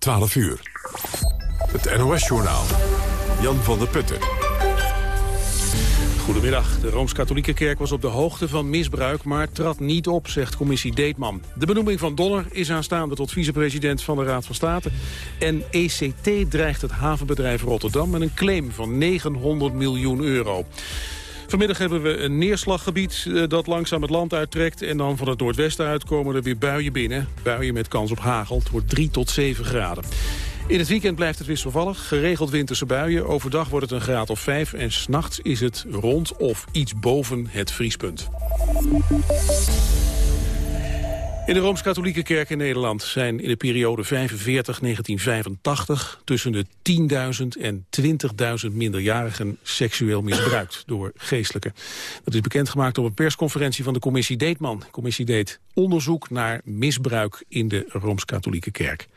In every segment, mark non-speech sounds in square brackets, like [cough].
12 uur. Het NOS-journaal. Jan van der Putten. Goedemiddag. De Rooms-Katholieke Kerk was op de hoogte van misbruik... maar trad niet op, zegt commissie Deetman. De benoeming van Donner is aanstaande tot vicepresident van de Raad van State. En ECT dreigt het havenbedrijf Rotterdam... met een claim van 900 miljoen euro. Vanmiddag hebben we een neerslaggebied eh, dat langzaam het land uittrekt... en dan van het noordwesten uit komen er weer buien binnen. Buien met kans op hagel. Het wordt 3 tot 7 graden. In het weekend blijft het wisselvallig, geregeld winterse buien. Overdag wordt het een graad of 5 en s'nachts is het rond of iets boven het vriespunt. In de Rooms-Katholieke Kerk in Nederland zijn in de periode 45-1985 tussen de 10.000 en 20.000 minderjarigen seksueel misbruikt door geestelijken. Dat is bekendgemaakt op een persconferentie van de commissie Deetman. De commissie deed onderzoek naar misbruik in de Rooms-Katholieke Kerk.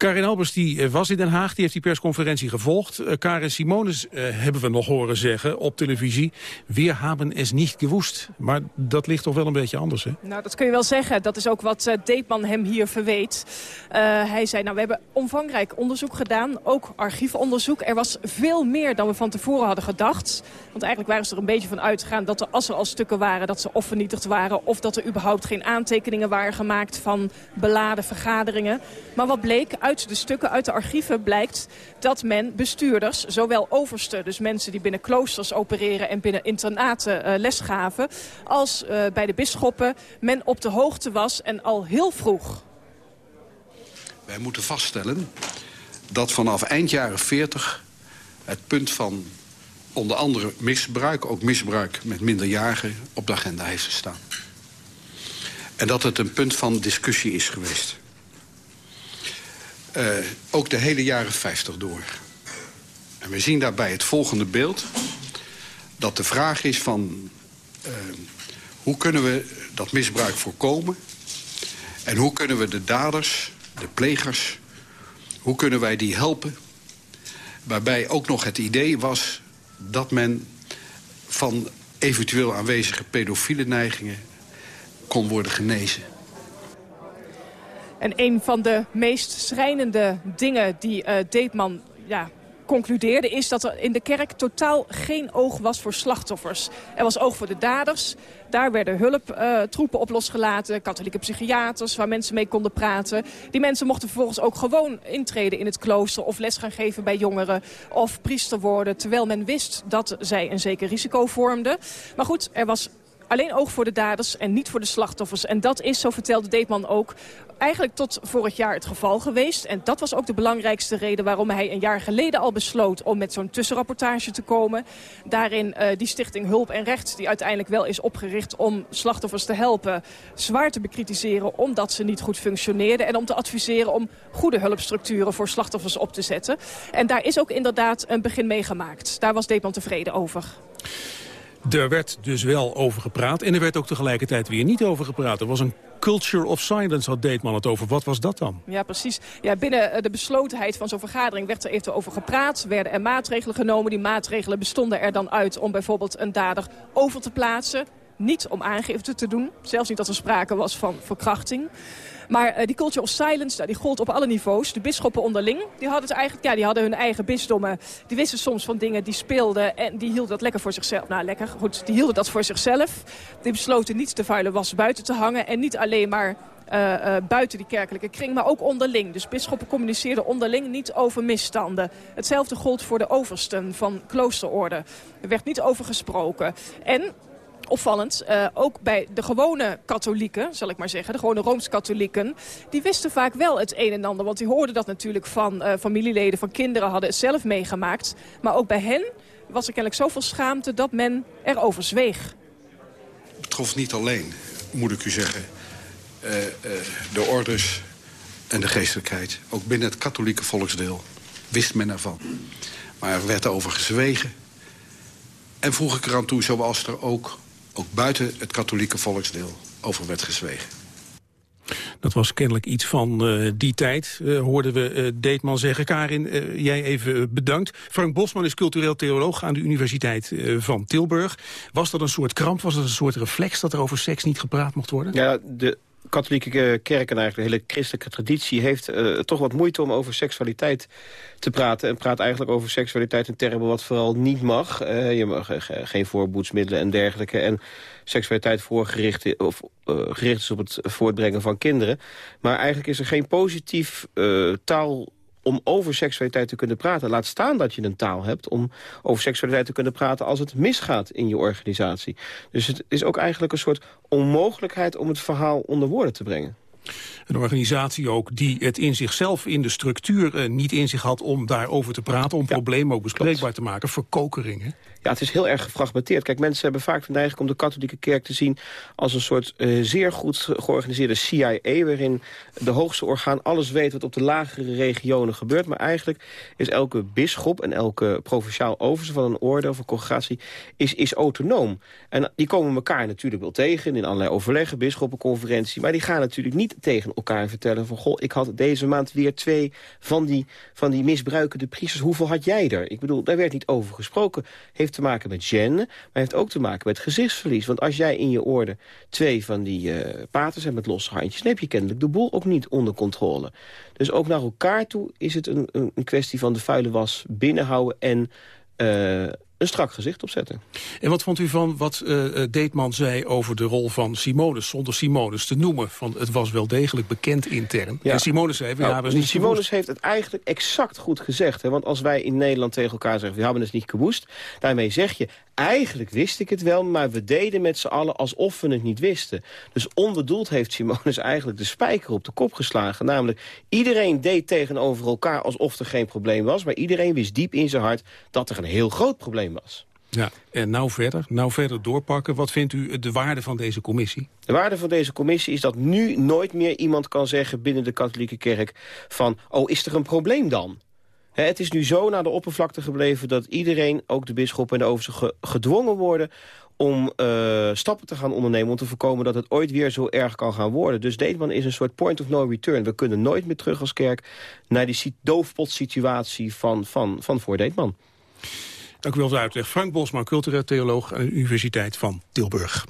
Karin Albers die eh, was in Den Haag, die heeft die persconferentie gevolgd. Uh, Karin Simonis uh, hebben we nog horen zeggen op televisie. We hebben es niet gewoest. Maar dat ligt toch wel een beetje anders, hè? Nou, dat kun je wel zeggen. Dat is ook wat uh, Deepman hem hier verweet. hij zei, nou, we hebben omvangrijk onderzoek gedaan. Ook archiefonderzoek. Er was veel meer dan we van tevoren hadden gedacht. Want eigenlijk waren ze er een beetje van uitgegaan dat er, als er al stukken waren... dat ze of vernietigd waren of dat er überhaupt geen aantekeningen waren gemaakt... van beladen vergaderingen. Maar wat bleek de stukken, uit de archieven blijkt dat men bestuurders, zowel oversten, dus mensen die binnen kloosters opereren en binnen internaten uh, les gaven, als uh, bij de bisschoppen, men op de hoogte was en al heel vroeg. Wij moeten vaststellen dat vanaf eind jaren 40 het punt van onder andere misbruik, ook misbruik met minderjarigen, op de agenda heeft gestaan. En dat het een punt van discussie is geweest. Uh, ook de hele jaren 50 door. En we zien daarbij het volgende beeld. Dat de vraag is van... Uh, hoe kunnen we dat misbruik voorkomen? En hoe kunnen we de daders, de plegers... hoe kunnen wij die helpen? Waarbij ook nog het idee was dat men van eventueel aanwezige pedofiele neigingen kon worden genezen. En een van de meest schrijnende dingen die uh, Deetman ja, concludeerde... is dat er in de kerk totaal geen oog was voor slachtoffers. Er was oog voor de daders. Daar werden hulptroepen uh, op losgelaten, katholieke psychiaters... waar mensen mee konden praten. Die mensen mochten vervolgens ook gewoon intreden in het klooster... of les gaan geven bij jongeren of priester worden... terwijl men wist dat zij een zeker risico vormden. Maar goed, er was alleen oog voor de daders en niet voor de slachtoffers. En dat is, zo vertelde Deetman ook, eigenlijk tot vorig jaar het geval geweest. En dat was ook de belangrijkste reden waarom hij een jaar geleden al besloot om met zo'n tussenrapportage te komen. Daarin uh, die stichting Hulp en Recht, die uiteindelijk wel is opgericht om slachtoffers te helpen, zwaar te bekritiseren omdat ze niet goed functioneerden. En om te adviseren om goede hulpstructuren voor slachtoffers op te zetten. En daar is ook inderdaad een begin mee gemaakt. Daar was Deetman tevreden over. Er werd dus wel over gepraat en er werd ook tegelijkertijd weer niet over gepraat. Er was een culture of silence, had Deetman het over. Wat was dat dan? Ja, precies. Ja, binnen eh, de beslotenheid van zo'n vergadering werd er even over gepraat. Werden er maatregelen genomen. Die maatregelen bestonden er dan uit om bijvoorbeeld een dader over te plaatsen. Niet om aangifte te doen. Zelfs niet dat er sprake was van verkrachting. Maar uh, die culture of silence, nou, die gold op alle niveaus. De bisschoppen onderling, die hadden, het eigenlijk, ja, die hadden hun eigen bisdommen. Die wisten soms van dingen die speelden en die hielden dat lekker voor zichzelf. Nou, lekker, goed, die hielden dat voor zichzelf. Die besloten niet de vuile was buiten te hangen en niet alleen maar uh, uh, buiten die kerkelijke kring, maar ook onderling. Dus bisschoppen communiceerden onderling niet over misstanden. Hetzelfde gold voor de oversten van kloosterorde. Er werd niet over gesproken. En opvallend. Uh, ook bij de gewone katholieken, zal ik maar zeggen, de gewone Rooms-katholieken... die wisten vaak wel het een en ander. Want die hoorden dat natuurlijk van uh, familieleden, van kinderen, hadden het zelf meegemaakt. Maar ook bij hen was er kennelijk zoveel schaamte dat men erover zweeg. Het betrof niet alleen, moet ik u zeggen, uh, de orders en de geestelijkheid. Ook binnen het katholieke volksdeel wist men ervan. Maar er werd over gezwegen. En vroeg ik eraan toe, zoals er ook ook buiten het katholieke volksdeel over werd gezwegen. Dat was kennelijk iets van uh, die tijd, uh, hoorden we uh, Deetman zeggen. Karin, jij even bedankt. Frank Bosman is cultureel theoloog aan de Universiteit van Tilburg. Was dat een soort kramp, was dat een soort reflex... dat er over seks niet gepraat mocht worden? Ja, de katholieke kerk en eigenlijk de hele christelijke traditie... heeft uh, toch wat moeite om over seksualiteit te praten. En praat eigenlijk over seksualiteit in termen wat vooral niet mag. Uh, je mag geen voorboedsmiddelen en dergelijke. En seksualiteit voorgericht of, gericht is op het voortbrengen van kinderen. Maar eigenlijk is er geen positief taal om over seksualiteit te kunnen praten. Laat staan dat je een taal hebt om over seksualiteit te kunnen praten... als het misgaat in je organisatie. Dus het is ook eigenlijk een soort onmogelijkheid om het verhaal onder woorden te brengen. Een organisatie ook die het in zichzelf in de structuur uh, niet in zich had om daarover te praten, om problemen ook bespreekbaar te maken, verkokeringen. Ja, het is heel erg gefragmenteerd. Kijk, mensen hebben vaak de neiging om de katholieke kerk te zien... als een soort uh, zeer goed georganiseerde CIA... waarin de hoogste orgaan alles weet wat op de lagere regionen gebeurt. Maar eigenlijk is elke bisschop en elke provinciaal overste van een orde of een congregatie... is, is autonoom. En die komen elkaar natuurlijk wel tegen in allerlei overleggen, bisschoppenconferentie... maar die gaan natuurlijk niet tegen elkaar vertellen van... goh, ik had deze maand weer twee van die, van die misbruikende priesters. Hoeveel had jij er? Ik bedoel, daar werd niet over gesproken. Heeft te maken met gen, maar heeft ook te maken met gezichtsverlies. Want als jij in je orde twee van die uh, paters hebt met losse handjes... dan heb je kennelijk de boel ook niet onder controle. Dus ook naar elkaar toe is het een, een kwestie van de vuile was binnenhouden... en uh, een strak gezicht opzetten. En wat vond u van wat uh, Deetman zei over de rol van Simonis... zonder Simonis te noemen? Van het was wel degelijk bekend intern. Ja. En Simonis zei... Nou, ja, niet Simonis heeft het eigenlijk exact goed gezegd. Hè? Want als wij in Nederland tegen elkaar zeggen... we hebben het niet gewoest, daarmee zeg je eigenlijk wist ik het wel, maar we deden met z'n allen alsof we het niet wisten. Dus onbedoeld heeft Simonis eigenlijk de spijker op de kop geslagen. Namelijk, iedereen deed tegenover elkaar alsof er geen probleem was... maar iedereen wist diep in zijn hart dat er een heel groot probleem was. Ja, en nou verder, nou verder doorpakken. Wat vindt u de waarde van deze commissie? De waarde van deze commissie is dat nu nooit meer iemand kan zeggen binnen de katholieke kerk van... oh, is er een probleem dan? Het is nu zo naar de oppervlakte gebleven dat iedereen, ook de bisschop en de overste, gedwongen worden om uh, stappen te gaan ondernemen... om te voorkomen dat het ooit weer zo erg kan gaan worden. Dus Deetman is een soort point of no return. We kunnen nooit meer terug als kerk naar die doofpotsituatie van, van, van voor Deetman. Dank u wel voor de uitleg. Frank Bosman, cultureel theoloog aan de Universiteit van Tilburg.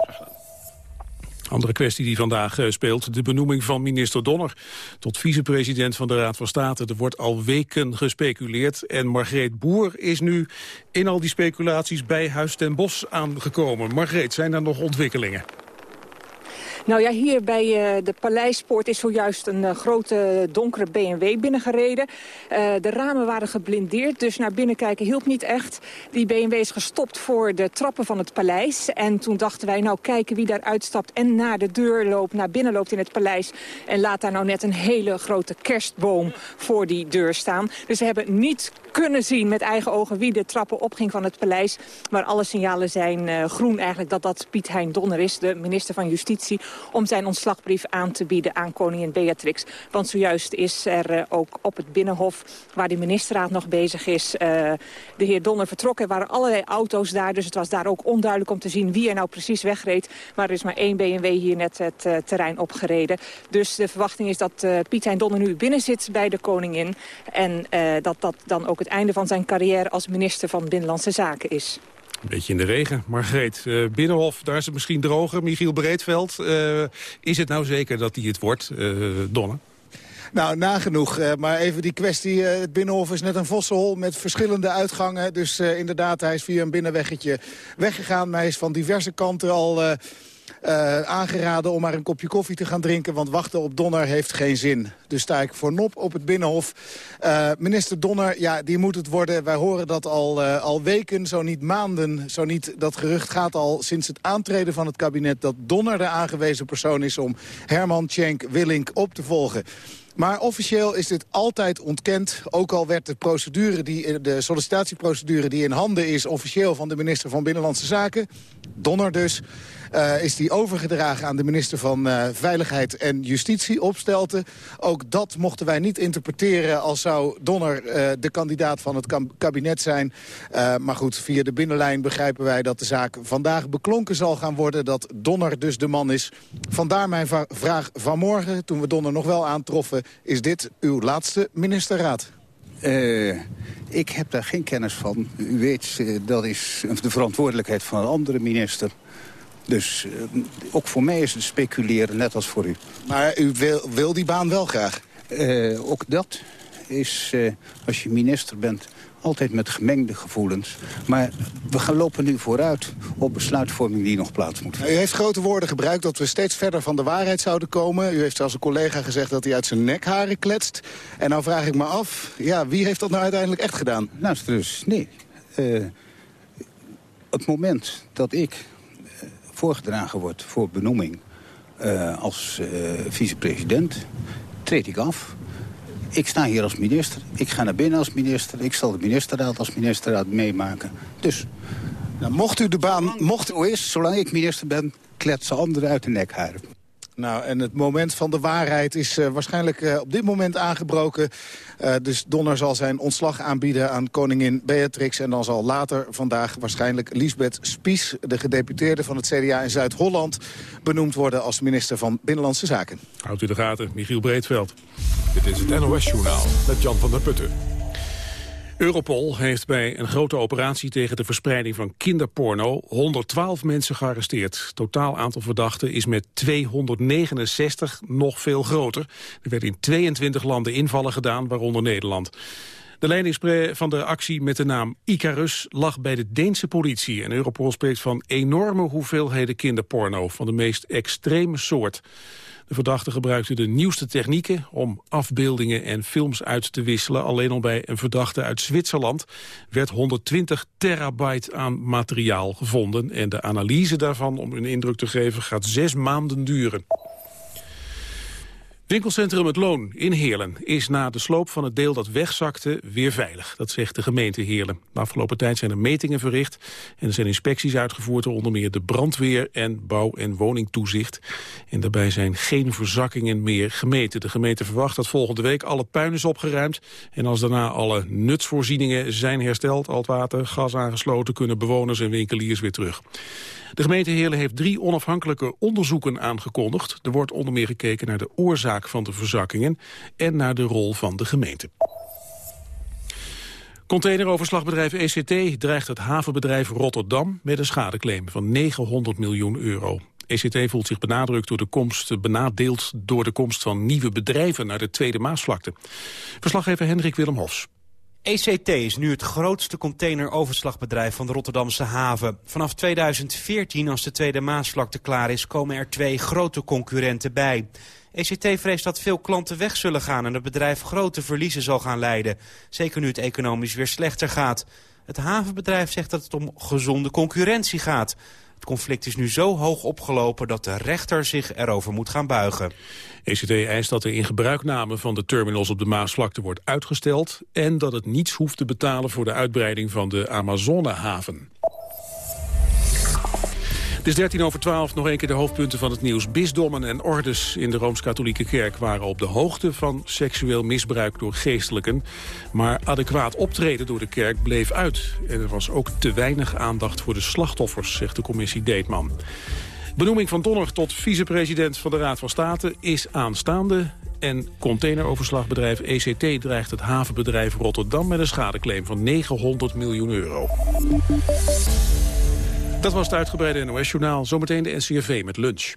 Andere kwestie die vandaag eh, speelt, de benoeming van minister Donner tot vicepresident van de Raad van State. Er wordt al weken gespeculeerd en Margreet Boer is nu in al die speculaties bij Huis ten Bos aangekomen. Margreet, zijn er nog ontwikkelingen? Nou ja, hier bij uh, de Paleispoort is zojuist een uh, grote donkere BMW binnengereden. De ramen waren geblindeerd, dus naar binnen kijken hielp niet echt. Die BMW is gestopt voor de trappen van het paleis. En toen dachten wij, nou kijken wie daar uitstapt en naar de deur loopt, naar binnen loopt in het paleis. En laat daar nou net een hele grote kerstboom voor die deur staan. Dus we hebben niet kunnen zien met eigen ogen wie de trappen opging van het paleis. Maar alle signalen zijn groen eigenlijk dat dat Piet Hein Donner is, de minister van Justitie om zijn ontslagbrief aan te bieden aan koningin Beatrix. Want zojuist is er uh, ook op het Binnenhof, waar de ministerraad nog bezig is, uh, de heer Donner vertrokken. Er waren allerlei auto's daar, dus het was daar ook onduidelijk om te zien wie er nou precies wegreed. Maar er is maar één BMW hier net het uh, terrein opgereden. Dus de verwachting is dat Piet Hein Donner nu binnen zit bij de koningin. En dat dat dan ook het einde van zijn carrière als minister van Binnenlandse Zaken is. Een beetje in de regen. Margreet, uh, Binnenhof, daar is het misschien droger. Michiel Breedveld, uh, is het nou zeker dat hij het wordt, uh, Donner? Nou, nagenoeg. Maar even die kwestie. Het Binnenhof is net een vossenhol met verschillende uitgangen. Dus inderdaad, hij is via een binnenweggetje weggegaan. Maar hij is van diverse kanten al uh, aangeraden om maar een kopje koffie te gaan drinken. Want wachten op Donner heeft geen zin. Dus sta ik voor Nop op het Binnenhof. Uh, minister Donner, ja, die moet het worden. Wij horen dat al, uh, al weken, zo niet maanden. Zo niet, dat gerucht gaat al sinds het aantreden van het kabinet... dat Donner de aangewezen persoon is om Herman Tjenk Willink op te volgen. Maar officieel is dit altijd ontkend. Ook al werd de, procedure die, de sollicitatieprocedure die in handen is... officieel van de minister van Binnenlandse Zaken, Donner dus... Uh, is die overgedragen aan de minister van uh, Veiligheid en Justitie, Opstelten. Ook dat mochten wij niet interpreteren als zou Donner uh, de kandidaat van het kabinet zijn. maar goed, via de binnenlijn begrijpen wij dat de zaak vandaag beklonken zal gaan worden. Dat Donner dus de man is. Vandaar mijn vraag vanmorgen, toen we Donner nog wel aantroffen. Is dit uw laatste ministerraad? Uh, ik heb daar geen kennis van. U weet, uh, dat is de verantwoordelijkheid van een andere minister. Dus uh, ook voor mij is het speculeren, net als voor u. Maar u wil, wil die baan wel graag? Ook dat is, als je minister bent, altijd met gemengde gevoelens. Maar we gaan lopen nu vooruit op besluitvorming die nog plaats moet vinden. U heeft grote woorden gebruikt dat we steeds verder van de waarheid zouden komen. U heeft als een collega gezegd dat hij uit zijn nekharen kletst. En nou vraag ik me af, ja, wie heeft dat nou uiteindelijk echt gedaan? Nou, dus, nee. Uh, het moment dat ik uh, voorgedragen word voor benoeming uh, als vicepresident, treed ik af. Ik sta hier als minister. Ik ga naar binnen als minister. Ik zal de ministerraad als ministerraad meemaken. Dus... Nou, mocht u de baan... Mocht... Hoe is, zolang ik minister ben, kletsen anderen uit de nek haren. Nou, en het moment van de waarheid is uh, waarschijnlijk uh, op dit moment aangebroken. Uh, dus Donner zal zijn ontslag aanbieden aan koningin Beatrix. En dan zal later vandaag waarschijnlijk Lisbeth Spies... de gedeputeerde van het CDA in Zuid-Holland... benoemd worden als minister van Binnenlandse Zaken. Houdt u de gaten, Michiel Breedveld. Dit is het NOS-journaal met Jan van der Putten. Europol heeft bij een grote operatie tegen de verspreiding van kinderporno 112 mensen gearresteerd. Totaal aantal verdachten is met 269 nog veel groter. Er werden in 22 landen invallen gedaan, waaronder Nederland. De leiding van de actie met de naam Icarus lag bij de Deense politie. En Europol spreekt van enorme hoeveelheden kinderporno van de meest extreme soort. De verdachte gebruikte de nieuwste technieken om afbeeldingen en films uit te wisselen. Alleen al bij een verdachte uit Zwitserland werd 120 terabyte aan materiaal gevonden. En de analyse daarvan, om een indruk te geven, gaat zes maanden duren. Winkelcentrum Het Loon in Heerlen is na de sloop van het deel dat wegzakte weer veilig. Dat zegt de gemeente Heerlen. De afgelopen tijd zijn er metingen verricht en er zijn inspecties uitgevoerd door onder meer de brandweer en bouw- en woningtoezicht. En daarbij zijn geen verzakkingen meer gemeten. De gemeente verwacht dat volgende week alle puin is opgeruimd en als daarna alle nutsvoorzieningen zijn hersteld, al het water, gas aangesloten, kunnen bewoners en winkeliers weer terug. De gemeente Heerlen heeft drie onafhankelijke onderzoeken aangekondigd. Er wordt onder meer gekeken naar de oorzaak van de verzakkingen en naar de rol van de gemeente. Containeroverslagbedrijf ECT dreigt het havenbedrijf Rotterdam met een schadeclaim van 900 miljoen euro. ECT voelt zich benadrukt door de komst, benadeeld door de komst van nieuwe bedrijven naar de Tweede Maasvlakte. Verslaggever Hendrik Willem Hofs. ECT is nu het grootste containeroverslagbedrijf van de Rotterdamse haven. Vanaf 2014, als de Tweede Maasvlakte klaar is, komen er twee grote concurrenten bij. ECT vreest dat veel klanten weg zullen gaan en het bedrijf grote verliezen zal gaan leiden. Zeker nu het economisch weer slechter gaat. Het havenbedrijf zegt dat het om gezonde concurrentie gaat. Het conflict is nu zo hoog opgelopen dat de rechter zich erover moet gaan buigen. ECT eist dat de ingebruikname van de terminals op de Maasvlakte wordt uitgesteld... en dat het niets hoeft te betalen voor de uitbreiding van de Amazonehaven. Het is 13 over 12, nog een keer de hoofdpunten van het nieuws. Bisdommen en ordes in de Rooms-Katholieke Kerk waren op de hoogte van seksueel misbruik door geestelijken. Maar adequaat optreden door de kerk bleef uit. En er was ook te weinig aandacht voor de slachtoffers, zegt de commissie Deetman. Benoeming van Donner tot vicepresident van de Raad van State is aanstaande. En containeroverslagbedrijf ECT dreigt het havenbedrijf Rotterdam met een schadeclaim van 900 miljoen euro. Dat was het uitgebreide NOS-journaal. Zometeen de NCRV met lunch.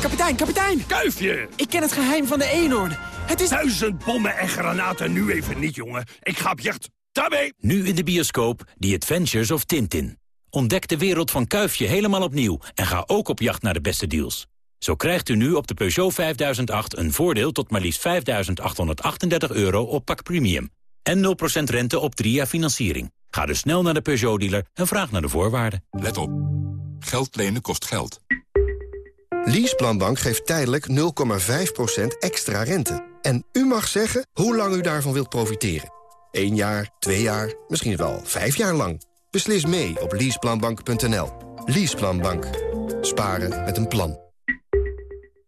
Kapitein, kapitein! Kuifje! Ik ken het geheim van de eenhoorn. Het is... Duizend bommen en granaten nu even niet, jongen. Ik ga op jacht. Daarmee! Nu in de bioscoop The Adventures of Tintin. Ontdek de wereld van Kuifje helemaal opnieuw en ga ook op jacht naar de beste deals. Zo krijgt u nu op de Peugeot 5008 een voordeel tot maar liefst 5.838 euro op pak premium. En 0% rente op 3 jaar financiering. Ga dus snel naar de Peugeot-dealer en vraag naar de voorwaarden. Let op. Geld lenen kost geld. Leaseplanbank geeft tijdelijk 0,5% extra rente. En u mag zeggen hoe lang u daarvan wilt profiteren. 1 jaar, 2 jaar, misschien wel 5 jaar lang. Beslis mee op leaseplanbank.nl. Leaseplanbank. Sparen met een plan.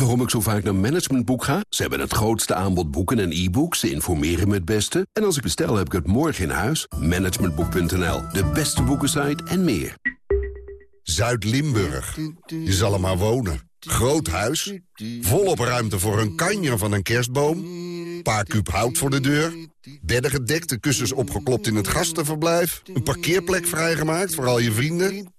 Waarom ik zo vaak naar Managementboek ga? Ze hebben het grootste aanbod boeken en e-books. Ze informeren me het beste. En als ik bestel, heb ik het morgen in huis. Managementboek.nl, de beste boekensite en meer. Zuid-Limburg. Je zal er maar wonen. Groot huis, volop ruimte voor een kanjer van een kerstboom... paar kuub hout voor de deur, bedden gedekt, de kussens opgeklopt in het gastenverblijf... een parkeerplek vrijgemaakt voor al je vrienden.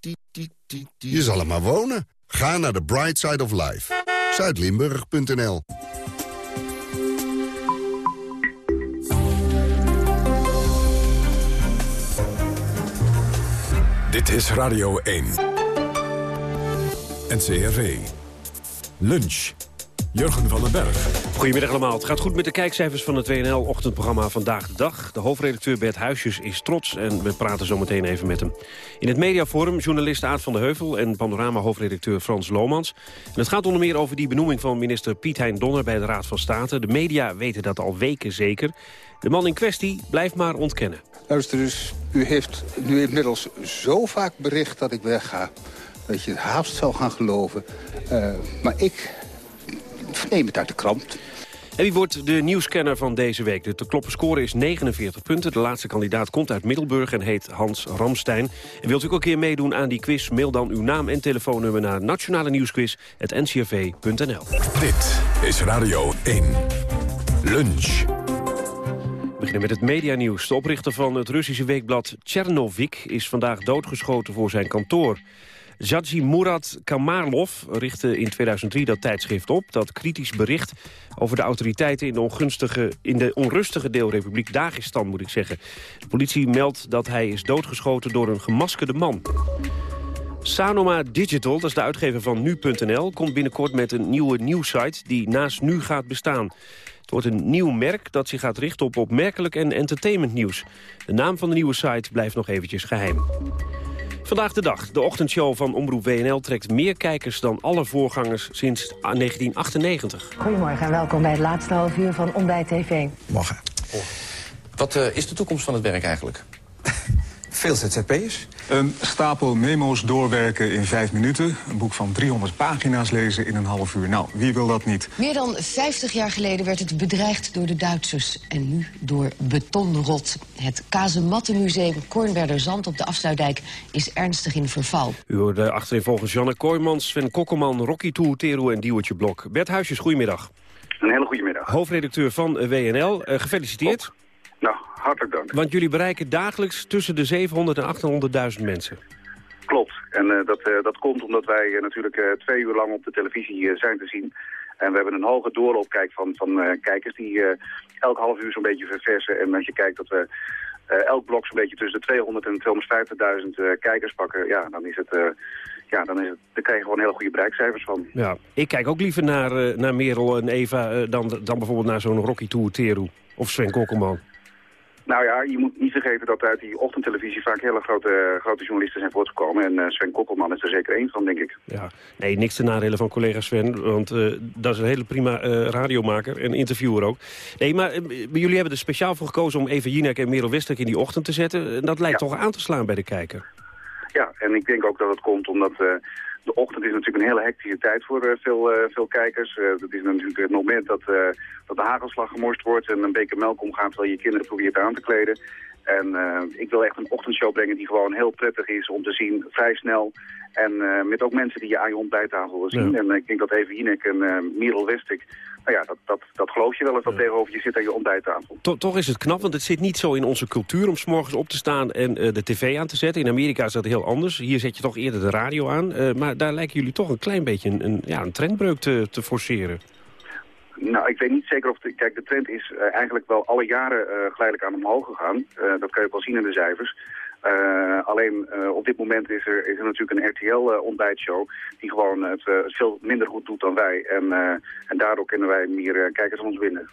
Je zal er maar wonen. Ga naar de Bright Side of Life. Zuidlimburg.nl Dit is Radio 1. NCRV. Lunch. Jurgen van den Berg. Goedemiddag allemaal. Het gaat goed met de kijkcijfers van het WNL-ochtendprogramma Vandaag de Dag. De hoofdredacteur Bert Huisjes is trots en we praten zo meteen even met hem. In het mediaforum journalist Aad van de Heuvel en Panorama-hoofdredacteur Frans Lomans. En het gaat onder meer over die benoeming van minister Piet Hein Donner bij de Raad van State. De media weten dat al weken zeker. De man in kwestie blijft maar ontkennen. Luister dus, u heeft nu inmiddels zo vaak bericht dat ik wegga... dat je het haast zal gaan geloven. Uh, maar ik neem het uit de krant. En wie wordt de nieuwscanner van deze week? De te kloppen score is 49 punten. De laatste kandidaat komt uit Middelburg en heet Hans Ramstein. En wilt u ook een keer meedoen aan die quiz? Mail dan uw naam en telefoonnummer naar nationale nieuwsquiz.ncrv.nl. Dit is Radio 1. Lunch. We beginnen met het medianieuws. De oprichter van het Russische weekblad Chernovik is vandaag doodgeschoten voor zijn kantoor. Zaji Murad Kamarlov richtte in 2003 dat tijdschrift op... dat kritisch bericht over de autoriteiten in de, ongunstige, in de onrustige deelrepubliek Dagestan, moet ik zeggen. De politie meldt dat hij is doodgeschoten door een gemaskerde man. Sanoma Digital, dat is de uitgever van Nu.nl... komt binnenkort met een nieuwe nieuwsite die naast Nu gaat bestaan. Het wordt een nieuw merk dat zich gaat richten op opmerkelijk en entertainmentnieuws. De naam van de nieuwe site blijft nog eventjes geheim. Vandaag de dag. De ochtendshow van Omroep WNL trekt meer kijkers dan alle voorgangers sinds 1998. Goedemorgen en welkom bij het laatste half uur van Ontbijt TV. Morgen. Wat uh, is de toekomst van het werk eigenlijk? [laughs] Veel ZZP'ers. Een stapel memo's doorwerken in vijf minuten. Een boek van 300 pagina's lezen in een half uur. Nou, wie wil dat niet? Meer dan 50 jaar geleden werd het bedreigd door de Duitsers. En nu door betonrot. Het Kazemattenmuseum Kornwerder Zand op de Afsluitdijk is ernstig in verval. U hoorde achterin volgens Janne Kooijmans, Sven Kokkelman, Rocky Toeteru en Diewertje Blok. Bert Huisjes, goedemiddag. Een hele goede middag. Hoofdredacteur van WNL, uh, gefeliciteerd. Nou, hartelijk dank. Want jullie bereiken dagelijks tussen de 700 en 800.000 mensen. Klopt. En uh, dat, uh, dat komt omdat wij uh, natuurlijk twee uur lang op de televisie zijn te zien. En we hebben een hoge doorloopkijk van, van kijkers die elk half uur zo'n beetje verversen. En als je kijkt dat we elk blok zo'n beetje tussen de 200 en 250.000 kijkers pakken, ja, dan is het... ja, dan, is het, dan krijg je gewoon hele goede bereikcijfers van. Ja, ik kijk ook liever naar, naar Merel en Eva dan, dan bijvoorbeeld naar zo'n Rocky Tour Teru of Sven Kokkelman. Nou ja, je moet niet vergeten dat uit die ochtendtelevisie vaak hele grote, grote journalisten zijn voortgekomen. En uh, Sven Kokkelman is er zeker één van, denk ik. Ja, nee, niks te nadelen van collega Sven, want uh, dat is een hele prima uh, radiomaker en interviewer ook. Nee, maar jullie hebben er speciaal voor gekozen om Eva Jinek en Merel Westerk in die ochtend te zetten. Dat lijkt ja. toch aan te slaan bij de kijker. Ja, en ik denk ook dat het komt omdat de ochtend is natuurlijk een hele hectische tijd voor uh, veel, uh, veel kijkers. Uh, dat is natuurlijk het moment dat, dat de hagelslag gemorst wordt en een beker melk omgaat terwijl je kinderen probeert aan te kleden. En ik wil echt een ochtendshow brengen die gewoon heel prettig is om te zien, vrij snel. En met ook mensen die je aan je ontbijttafel wil zien. Ja. En ik denk dat even Jinek en Merel Westik nou ja, dat, dat, dat geloof je wel als dat ja. tegenover je zit aan je ontbijttafel. To, toch is het knap, want het zit niet zo in onze cultuur om s morgens op te staan en uh, de tv aan te zetten. In Amerika is dat heel anders. Hier zet je toch eerder de radio aan. Uh, maar daar lijken jullie toch een klein beetje een, een, ja, een trendbreuk te, te forceren. Nou, ik weet niet zeker of... De, kijk, de trend is uh, eigenlijk wel alle jaren geleidelijk aan omhoog gegaan. dat kan je wel zien in de cijfers. Uh, alleen uh, op dit moment is er, is er natuurlijk een RTL-ontbijtshow... die gewoon het veel minder goed doet dan wij. En, en daardoor kunnen wij meer kijkers aan ons winnen.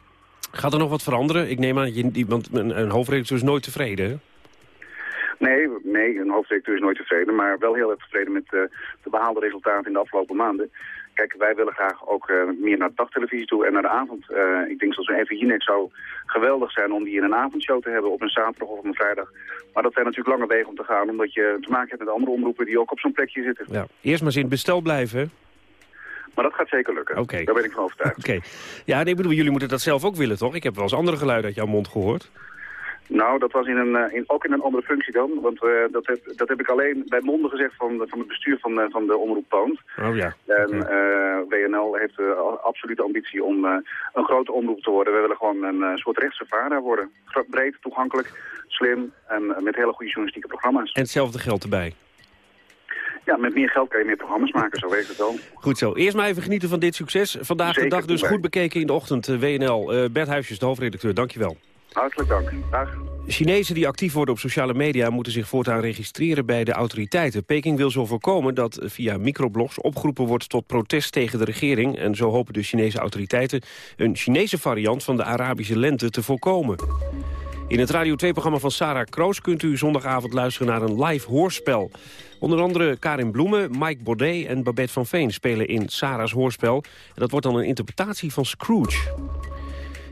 Gaat er nog wat veranderen? Ik neem aan, je, want een, een hoofdredacteur is nooit tevreden, hè? Nee, nee, een hoofdredacteur is nooit tevreden, maar wel heel erg tevreden met de behaalde resultaten in de afgelopen maanden. Kijk, wij willen graag ook uh, meer naar de dagtelevisie toe en naar de avond. Uh, ik denk zoals een even Jinek zou geweldig zijn om die in een avondshow te hebben op een zaterdag of op een vrijdag. Maar dat zijn natuurlijk lange wegen om te gaan, omdat je te maken hebt met andere omroepen die ook op zo'n plekje zitten. Ja. Eerst maar eens in het bestel blijven, Maar dat gaat zeker lukken. Oké. Daar ben ik van overtuigd. Oké. Ja, nee, ik bedoel, jullie moeten dat zelf ook willen, toch? Ik heb wel eens andere geluiden uit jouw mond gehoord. Nou, dat was in een, eh, in, ook in een andere functie dan. Want eh, dat, heb, dat heb ik alleen bij monden gezegd van, van het bestuur van, eh, van de Omroep Poont. Oh ja. En WNL heeft de absolute ambitie om een grote omroep te worden. We willen gewoon een soort rechtse vader worden. Breed, toegankelijk, slim en met hele goede journalistieke programma's. En hetzelfde geldt erbij. Ja, met meer geld kan je meer programma's maken, zo werkt het wel. Goed zo. Eerst maar even genieten van dit succes. Vandaag de dag dus goed bekeken in de ochtend. WNL. Bert Huisjes, de hoofdredacteur. Dankjewel. Hartelijk dank. Dag. Chinezen die actief worden op sociale media moeten zich voortaan registreren bij de autoriteiten. Peking wil zo voorkomen dat via microblogs opgeroepen wordt tot protest tegen de regering. En zo hopen de Chinese autoriteiten een Chinese variant van de Arabische lente te voorkomen. In het Radio 2-programma van Sarah Kroos kunt u zondagavond luisteren naar een live hoorspel. Onder andere Karin Bloemen, Mike Baudet en Babette van Veen spelen in Sarah's hoorspel. En dat wordt dan een interpretatie van Scrooge.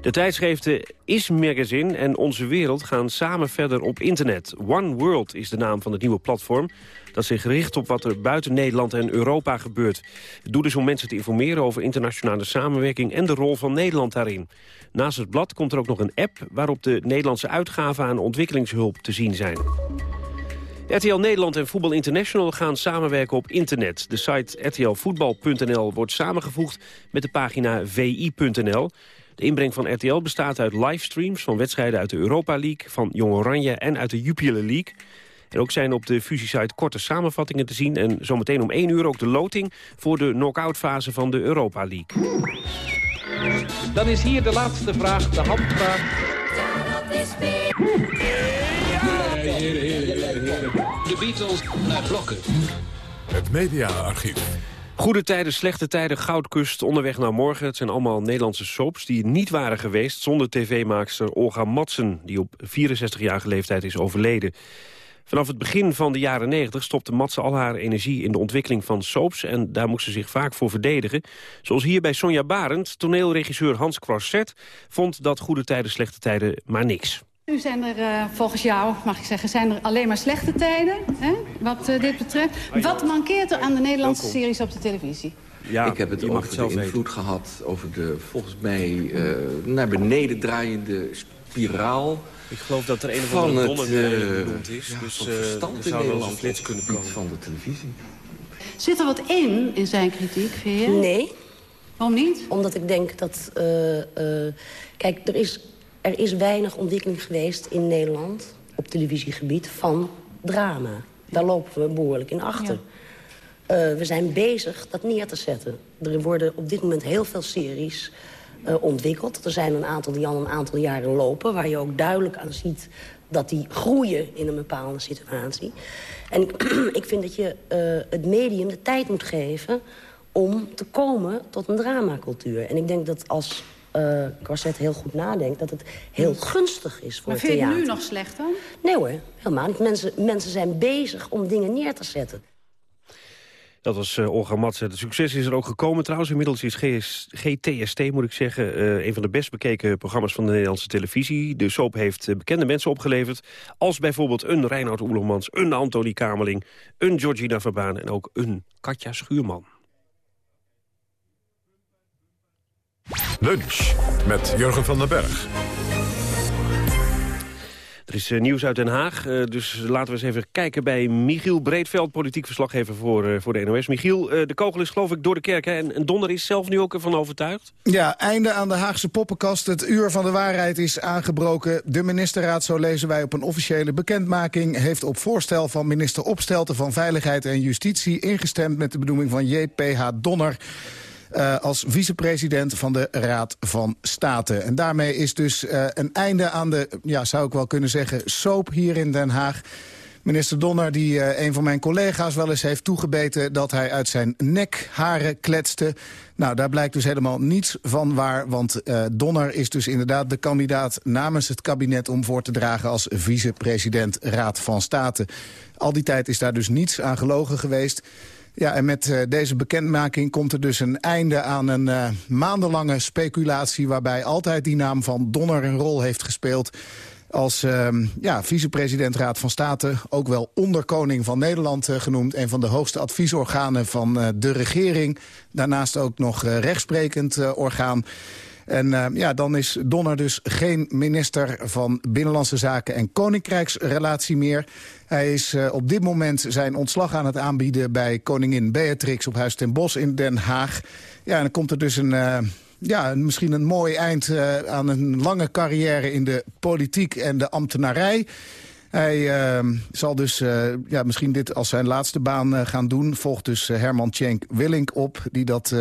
De tijdschriften Is Magazine en Onze Wereld gaan samen verder op internet. One World is de naam van het nieuwe platform... dat zich richt op wat er buiten Nederland en Europa gebeurt. Het doel is om mensen te informeren over internationale samenwerking... en de rol van Nederland daarin. Naast het blad komt er ook nog een app... waarop de Nederlandse uitgaven aan ontwikkelingshulp te zien zijn. RTL Nederland en Voetbal International gaan samenwerken op internet. De site rtlvoetbal.nl wordt samengevoegd met de pagina vi.nl. De inbreng van RTL bestaat uit livestreams van wedstrijden uit de Europa League... van Jong Oranje en uit de Jupiler League. En ook zijn op de fusiesite korte samenvattingen te zien... en zometeen om 1 uur ook de loting voor de knock-out fase van de Europa League. Dan is hier de laatste vraag, de handvraag. De Beatles naar blokken. Het mediaarchief. Goede tijden, slechte tijden, Goudkust, onderweg naar morgen. Het zijn allemaal Nederlandse soaps die niet waren geweest... zonder tv-maakster Olga Matsen, die op 64-jarige leeftijd is overleden. Vanaf het begin van de jaren 90 stopte Matsen al haar energie in de ontwikkeling van soaps... en daar moest ze zich vaak voor verdedigen. Zoals hier bij Sonja Barend, toneelregisseur Hans Croisset... vond dat goede tijden, slechte tijden maar niks. Nu zijn er eh, volgens jou, mag ik zeggen, zijn er alleen maar slechte tijden, hè, wat eh, dit betreft. Wat mankeert er aan de Nederlandse series op de televisie? Ja, ik heb het over het zelf de invloed gehad, over de volgens mij eh, naar beneden draaiende spiraal. Ik geloof dat er een of van andere het, donder benoemd is. ja, dus van eh, verstand er in zou wel eens een Nederland flits kunnen komen. van de televisie. Zit er wat in, in zijn kritiek, vind je? Nee. Waarom niet? Omdat ik denk dat... eh, eh, kijk, er is, er is weinig ontwikkeling geweest in Nederland... op televisiegebied van drama. Daar lopen we behoorlijk in achter. Eh, we zijn bezig dat neer te zetten. Er worden op dit moment heel veel series eh, ontwikkeld. Er zijn een aantal die al een aantal jaren lopen... waar je ook duidelijk aan ziet dat die groeien in een bepaalde situatie. En [clears throat] ik, vind dat je eh, het medium de tijd moet geven om te komen tot een dramacultuur. En ik denk dat als eh Corset heel goed nadenkt... dat het heel gunstig is voor Maar het vind je het theater. nu nog slecht dan? Nee hoor, helemaal niet. Mensen, mensen zijn bezig om dingen neer te zetten. Dat was eh, Olga Matsen. Het succes is er ook gekomen trouwens. Inmiddels is GS GTST, moet ik zeggen, eh, een van de best bekeken programma's van de Nederlandse televisie. De soap heeft bekende mensen opgeleverd. Als bijvoorbeeld een Reinoud Oelemans, een Antonie Kamerling, een Georgina Verbaan en ook een Katja Schuurman. Lunch met Jurgen van den Berg. Er is eh, nieuws uit Den Haag, eh, dus laten we eens even kijken bij Michiel Breedveld, politiek verslaggever voor, eh, voor de NOS. Michiel, eh, de kogel is geloof ik door de kerk hè? En, Donder is zelf nu ook ervan overtuigd? Ja, einde aan de Haagse poppenkast. Het uur van de waarheid is aangebroken. De ministerraad, zo lezen wij op een officiële bekendmaking... heeft op voorstel van minister Opstelten van Veiligheid en Justitie... ingestemd met de benoeming van JPH Donner... Uh, als vicepresident van de Raad van State. En daarmee is dus uh, een einde aan de, ja, zou ik wel kunnen zeggen, soap hier in Den Haag. Minister Donner, die uh, een van mijn collega's wel eens heeft toegebeten... dat hij uit zijn nek haren kletste. Nou, daar blijkt dus helemaal niets van waar. Want Donner is dus inderdaad de kandidaat namens het kabinet... om voor te dragen als vicepresident Raad van State. Al die tijd is daar dus niets aan gelogen geweest. Ja, en met uh, deze bekendmaking komt er dus een einde aan een uh, maandenlange speculatie... waarbij altijd die naam van Donner een rol heeft gespeeld. als ehm, ja, vicepresident Raad van State, ook wel onderkoning van Nederland uh, genoemd. Een van de hoogste adviesorganen van uh, de regering. Daarnaast ook nog uh, rechtsprekend orgaan. En ja, dan is Donner dus geen minister van Binnenlandse Zaken en Koninkrijksrelatie meer. Hij is op dit moment zijn ontslag aan het aanbieden bij koningin Beatrix op Huis ten Bosch in Den Haag. Ja, en dan komt er dus een ja, misschien een mooi eind uh, aan een lange carrière in de politiek en de ambtenarij. Hij uh, zal dus ja, misschien dit als zijn laatste baan gaan doen. Volgt dus Herman Tjenk Willink op, die dat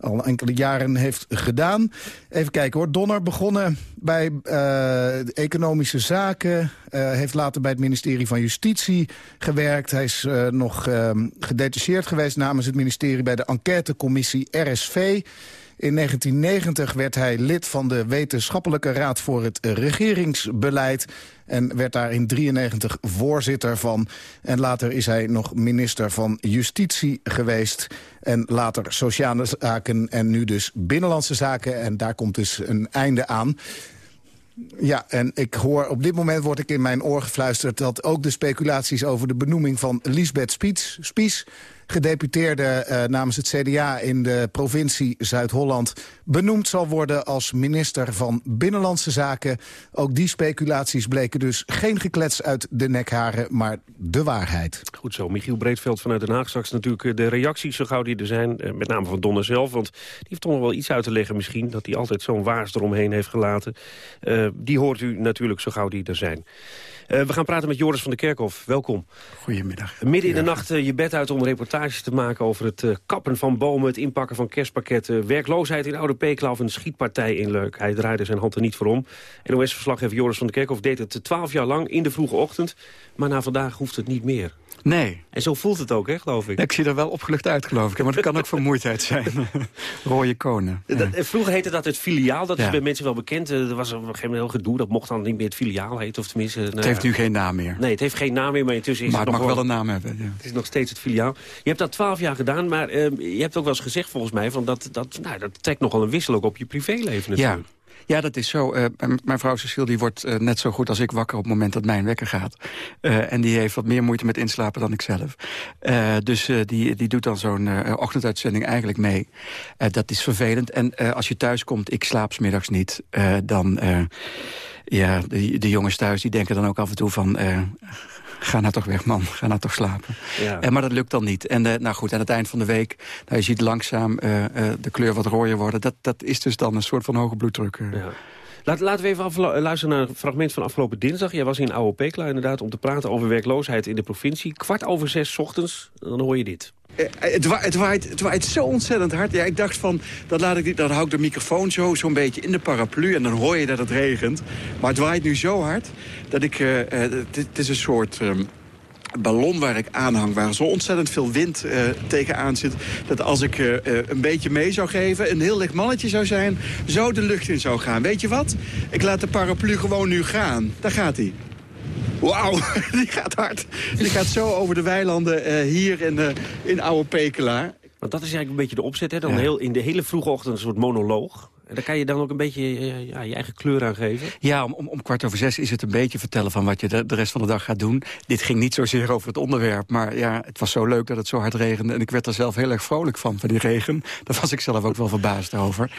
al enkele jaren heeft gedaan. Even kijken hoor. Donner begonnen bij uh, economische zaken. Uh, heeft later bij het ministerie van Justitie gewerkt. Hij is uh, nog gedetacheerd geweest namens het ministerie... bij de enquêtecommissie RSV. In 1990 werd hij lid van de Wetenschappelijke Raad voor het Regeringsbeleid... en werd daar in 93 voorzitter van. En later is hij nog minister van Justitie geweest... en later Sociale Zaken en nu dus Binnenlandse Zaken. En daar komt dus een einde aan. Ja, en ik hoor op dit moment word ik in mijn oor gefluisterd... dat ook de speculaties over de benoeming van Lisbeth Spies, Spies gedeputeerde uh, namens het CDA in de provincie Zuid-Holland... benoemd zal worden als minister van Binnenlandse Zaken. Ook die speculaties bleken dus geen geklets uit de nekharen, maar de waarheid. Goed zo, Michiel Breedveld vanuit Den Haag. Straks natuurlijk eh, de reacties zo gauw die er zijn, eh, met name van Donner zelf. Want die heeft toch nog wel iets uit te leggen misschien... dat hij altijd zo'n waas eromheen heeft gelaten. Uh, die hoort u natuurlijk zo gauw die er zijn. Uh, we gaan praten met Joris van der Kerkhof. Welkom. Goedemiddag. Midden in de nacht uh, je bed uit om te maken over het uh, kappen van bomen... het inpakken van kerstpakketten, werkloosheid in Oude Pekela... of een schietpartij in Leuk. Hij draaide zijn hand er niet voor om. NOS-verslaggever Joris van der Kerkhof deed het twaalf jaar lang in de vroege ochtend. Maar na vandaag hoeft het niet meer. Nee. En zo voelt het ook, hè, geloof ik. ik zie er wel opgelucht uit, geloof ik. Maar dat kan ook vermoeidheid zijn. [laughs] Rode konen. Ja. vroeger heette dat het filiaal. Dat is bij mensen wel bekend. Er was op een gegeven moment heel gedoe. Dat mocht dan niet meer het filiaal heten. Of tenminste, nou, het heeft nu geen naam meer. Nee, het heeft geen naam meer. Maar intussen is maar het, het nog wel een naam hebben. Ja. Het is nog steeds het filiaal. Je hebt dat twaalf jaar gedaan. Maar uh, je hebt ook wel eens gezegd, volgens mij... Van dat, dat, nou, dat trekt nogal een wissel ook op je privéleven natuurlijk. Ja. Ja, dat is zo. Uh, mijn vrouw Cecile die wordt uh, net zo goed als ik wakker op het moment dat mijn wekker gaat. Uh, en die heeft wat meer moeite met inslapen dan ik zelf. dus die, die doet dan zo'n ochtenduitzending eigenlijk mee. dat is vervelend. En als je thuis komt, ik slaap smiddags niet, dan... ja, de, de jongens thuis die denken dan ook af en toe van ga nou toch weg man, ga nou toch slapen. Ja. Uh, maar dat lukt dan niet. En uh, nou goed, aan het eind van de week, nou, je ziet langzaam uh, de kleur wat rooier worden. Dat, dat is dus dan een soort van hoge bloeddruk. Ja. Laat, laten we even luisteren naar een fragment van afgelopen dinsdag. Jij was in Oude Pekla inderdaad om te praten over werkloosheid in de provincie. Kwart over zes ochtends, dan hoor je dit. Het, wa het, waait, het waait zo ontzettend hard. Ja, ik dacht van, dan, laat ik, dan hou ik de microfoon zo zo'n beetje in de paraplu... en dan hoor je dat het regent. Maar het waait nu zo hard dat ik... Uh, het is een soort... Um, ballon waar ik aanhang, waar zo ontzettend veel wind uh, tegenaan zit... dat als ik een beetje mee zou geven, een heel licht mannetje zou zijn... zo de lucht in zou gaan. Weet je wat? Ik laat de paraplu gewoon nu gaan. Daar gaat hij. Wauw, [laughs] die gaat hard. Die gaat zo over de weilanden uh, hier in, uh, in Oude Pekela. Want dat is eigenlijk een beetje de opzet, hè? Dan ja. heel, in de hele vroege ochtend een soort monoloog. En daar kan je dan ook een beetje uh, ja, je eigen kleur aan geven? Ja, om, om, om, kwart over zes is het een beetje vertellen van wat je de, de, rest van de dag gaat doen. Dit ging niet zozeer over het onderwerp, maar ja, het was zo leuk dat het zo hard regende. En ik werd er zelf heel erg vrolijk van, van die regen. Daar was ik zelf ook wel verbaasd over.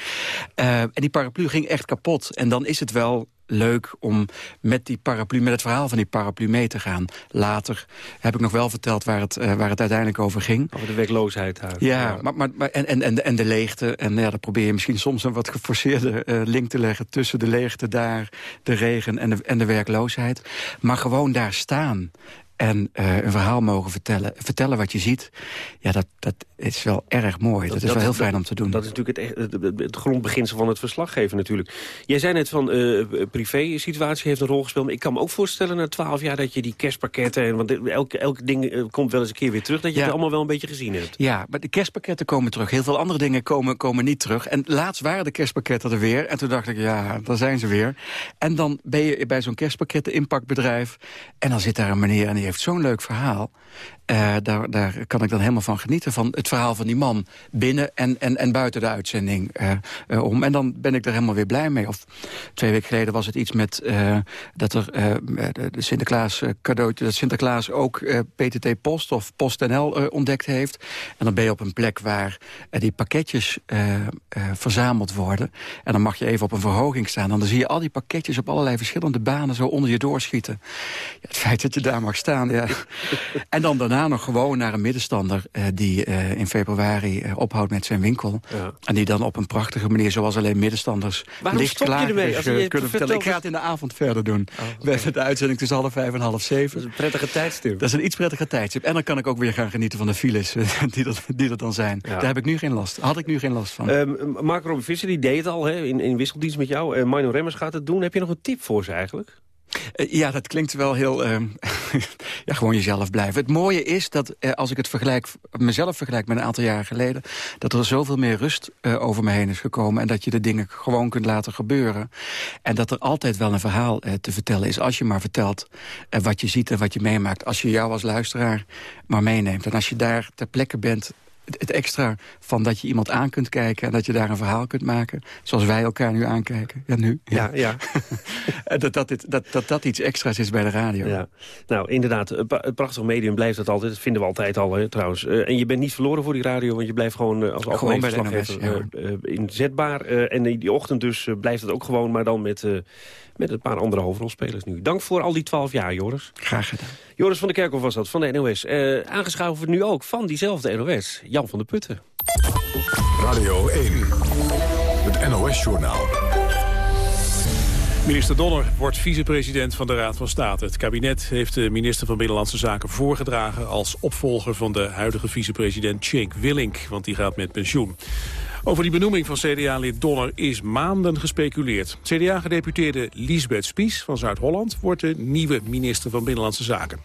Uh, en die paraplu ging echt kapot. En dan is het wel leuk om met die paraplu, met het verhaal van die paraplu mee te gaan. Later heb ik nog wel verteld waar het, uh, waar het uiteindelijk over ging. Over de werkloosheid. Ja, ja. Maar, maar, maar, en, en, en de leegte. En ja, dan probeer je misschien soms een wat geforceerde uh, link te leggen... tussen de leegte daar, de regen en de, en de werkloosheid. Maar gewoon daar staan en uh, een verhaal mogen vertellen. Vertellen wat je ziet, ja, dat, dat is wel erg mooi. Dat, dat is wel heel fijn om te doen. Dat is natuurlijk het, het, het, grondbeginsel van het verslaggeven natuurlijk. Jij zei net van, uh, privé-situatie heeft een rol gespeeld. Maar ik kan me ook voorstellen na twaalf jaar dat je die kerstpakketten... En, want elke, elke ding uh, komt wel eens een keer weer terug... dat je ja. het allemaal wel een beetje gezien hebt. Ja, maar de kerstpakketten komen terug. Heel veel andere dingen komen, komen niet terug. En laatst waren de kerstpakketten er weer. En toen dacht ik, ja, daar zijn ze weer. En dan ben je bij zo'n kerstpakketten-inpakbedrijf... en dan zit daar een meneer en die heeft zo'n leuk verhaal. Uh, daar, daar kan ik dan helemaal van genieten. Van het verhaal van die man binnen en, en, en buiten de uitzending uh, uh, om. En dan ben ik er helemaal weer blij mee. Of twee weken geleden was het iets met dat er de Sinterklaas cadeautje... dat Sinterklaas ook PTT Post of PostNL ontdekt heeft. En dan ben je op een plek waar die pakketjes verzameld worden. En dan mag je even op een verhoging staan. En dan zie je al die pakketjes op allerlei verschillende banen... zo onder je doorschieten. Ja, het feit dat je daar mag staan, ja. [laughs] en dan daarna nog gewoon naar een middenstander... Uh, die uh, in februari uh, ophoudt met zijn winkel. Ja. En die dan op een prachtige manier, zoals alleen middenstanders... Waarom licht stop je ermee? Als je kunnen vertellen. Ik ga het in de avond verder doen. Oh, okay. Met de uitzending tussen half vijf en half zeven. Dat is een prettige tijdstip. Dat is een iets prettige tijdstip. En dan kan ik ook weer gaan genieten van de files [laughs] die, dat, die er dan zijn. Ja. Daar heb ik nu geen last. Had ik nu geen last van. Um, Mark Robin Visser, die deed het al hè, in, in wisseldienst met jou. Uh, Mino Remmers gaat het doen. Heb je nog een tip voor ze eigenlijk? Uh, ja, dat klinkt wel heel... Uh, [laughs] ja, gewoon jezelf blijven. Het mooie is dat uh, als ik het vergelijk, mezelf vergelijk met een aantal jaren geleden... dat er zoveel meer rust over me heen is gekomen... en dat je de dingen gewoon kunt laten gebeuren. En dat er altijd wel een verhaal te vertellen is. Als je maar vertelt wat je ziet en wat je meemaakt. Als je jou als luisteraar maar meeneemt. En als je daar ter plekke bent het extra van dat je iemand aan kunt kijken... en dat je daar een verhaal kunt maken. Zoals wij elkaar nu aankijken. Ja, nu. Ja, ja. [laughs] dat, dat, dit, dat, dat dat iets extra's is bij de radio. Ja. Nou, inderdaad, het prachtig medium blijft dat altijd. Dat vinden we altijd al, hè, trouwens. Uh, en je bent niet verloren voor die radio... want je blijft gewoon uh, als algemeen verslaggever ja. uh, inzetbaar. en die ochtend dus blijft het ook gewoon, maar dan met met een paar andere hoofdrolspelers nu. Dank voor al die twaalf jaar, Joris. Graag gedaan. Joris van der Kerkhoff was dat, van de NOS. Uh, aangeschoven nu ook van diezelfde NOS, Jan van der Putten. Radio 1, het NOS-journaal. Minister Donner wordt vicepresident van de Raad van State. Het kabinet heeft de minister van Binnenlandse Zaken voorgedragen... als opvolger van de huidige vicepresident Cenk Willink, want die gaat met pensioen. Over die benoeming van CDA-lid Donner is maanden gespeculeerd. CDA-gedeputeerde Liesbeth Spies van Zuid-Holland... wordt de nieuwe minister van Binnenlandse Zaken.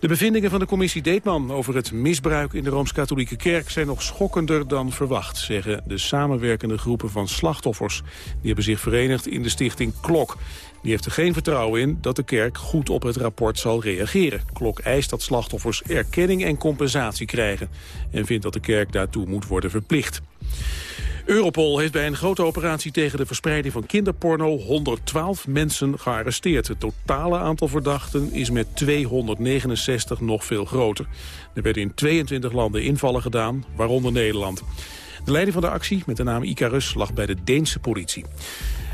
De bevindingen van de commissie Deetman over het misbruik in de Rooms-Katholieke Kerk zijn nog schokkender dan verwacht, zeggen de samenwerkende groepen van slachtoffers. Die hebben zich verenigd in de stichting Klok. Die heeft er geen vertrouwen in dat de kerk goed op het rapport zal reageren. Klok eist dat slachtoffers erkenning en compensatie krijgen en vindt dat de kerk daartoe moet worden verplicht. Europol heeft bij een grote operatie tegen de verspreiding van kinderporno 112 mensen gearresteerd. Het totale aantal verdachten is met 269 nog veel groter. Er werden in 22 landen invallen gedaan, waaronder Nederland. De leiding van de actie, met de naam Icarus, lag bij de Deense politie.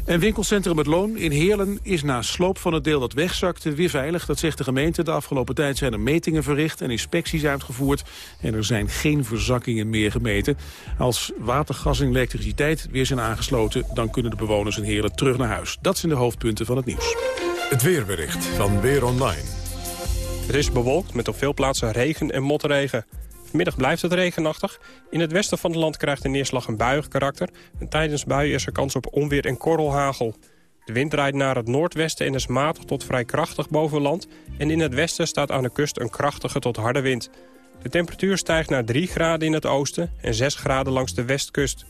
En winkelcentrum Het Loon in Heerlen is na sloop van het deel dat wegzakte weer veilig. Dat zegt de gemeente. De afgelopen tijd zijn er metingen verricht en inspecties uitgevoerd. En er zijn geen verzakkingen meer gemeten. Als water, gas en elektriciteit weer zijn aangesloten... dan kunnen de bewoners in Heerlen terug naar huis. Dat zijn de hoofdpunten van het nieuws. Het weerbericht van Weer Online. Het is bewolkt met op veel plaatsen regen en motregen. Vanmiddag blijft het regenachtig. In het westen van het land krijgt de neerslag een buiig karakter. En tijdens buien is er kans op onweer en korrelhagel. De wind draait naar het noordwesten en is matig tot vrij krachtig boven land. En in het westen staat aan de kust een krachtige tot harde wind. De temperatuur stijgt naar 3 graden in het oosten en 6 graden langs de westkust.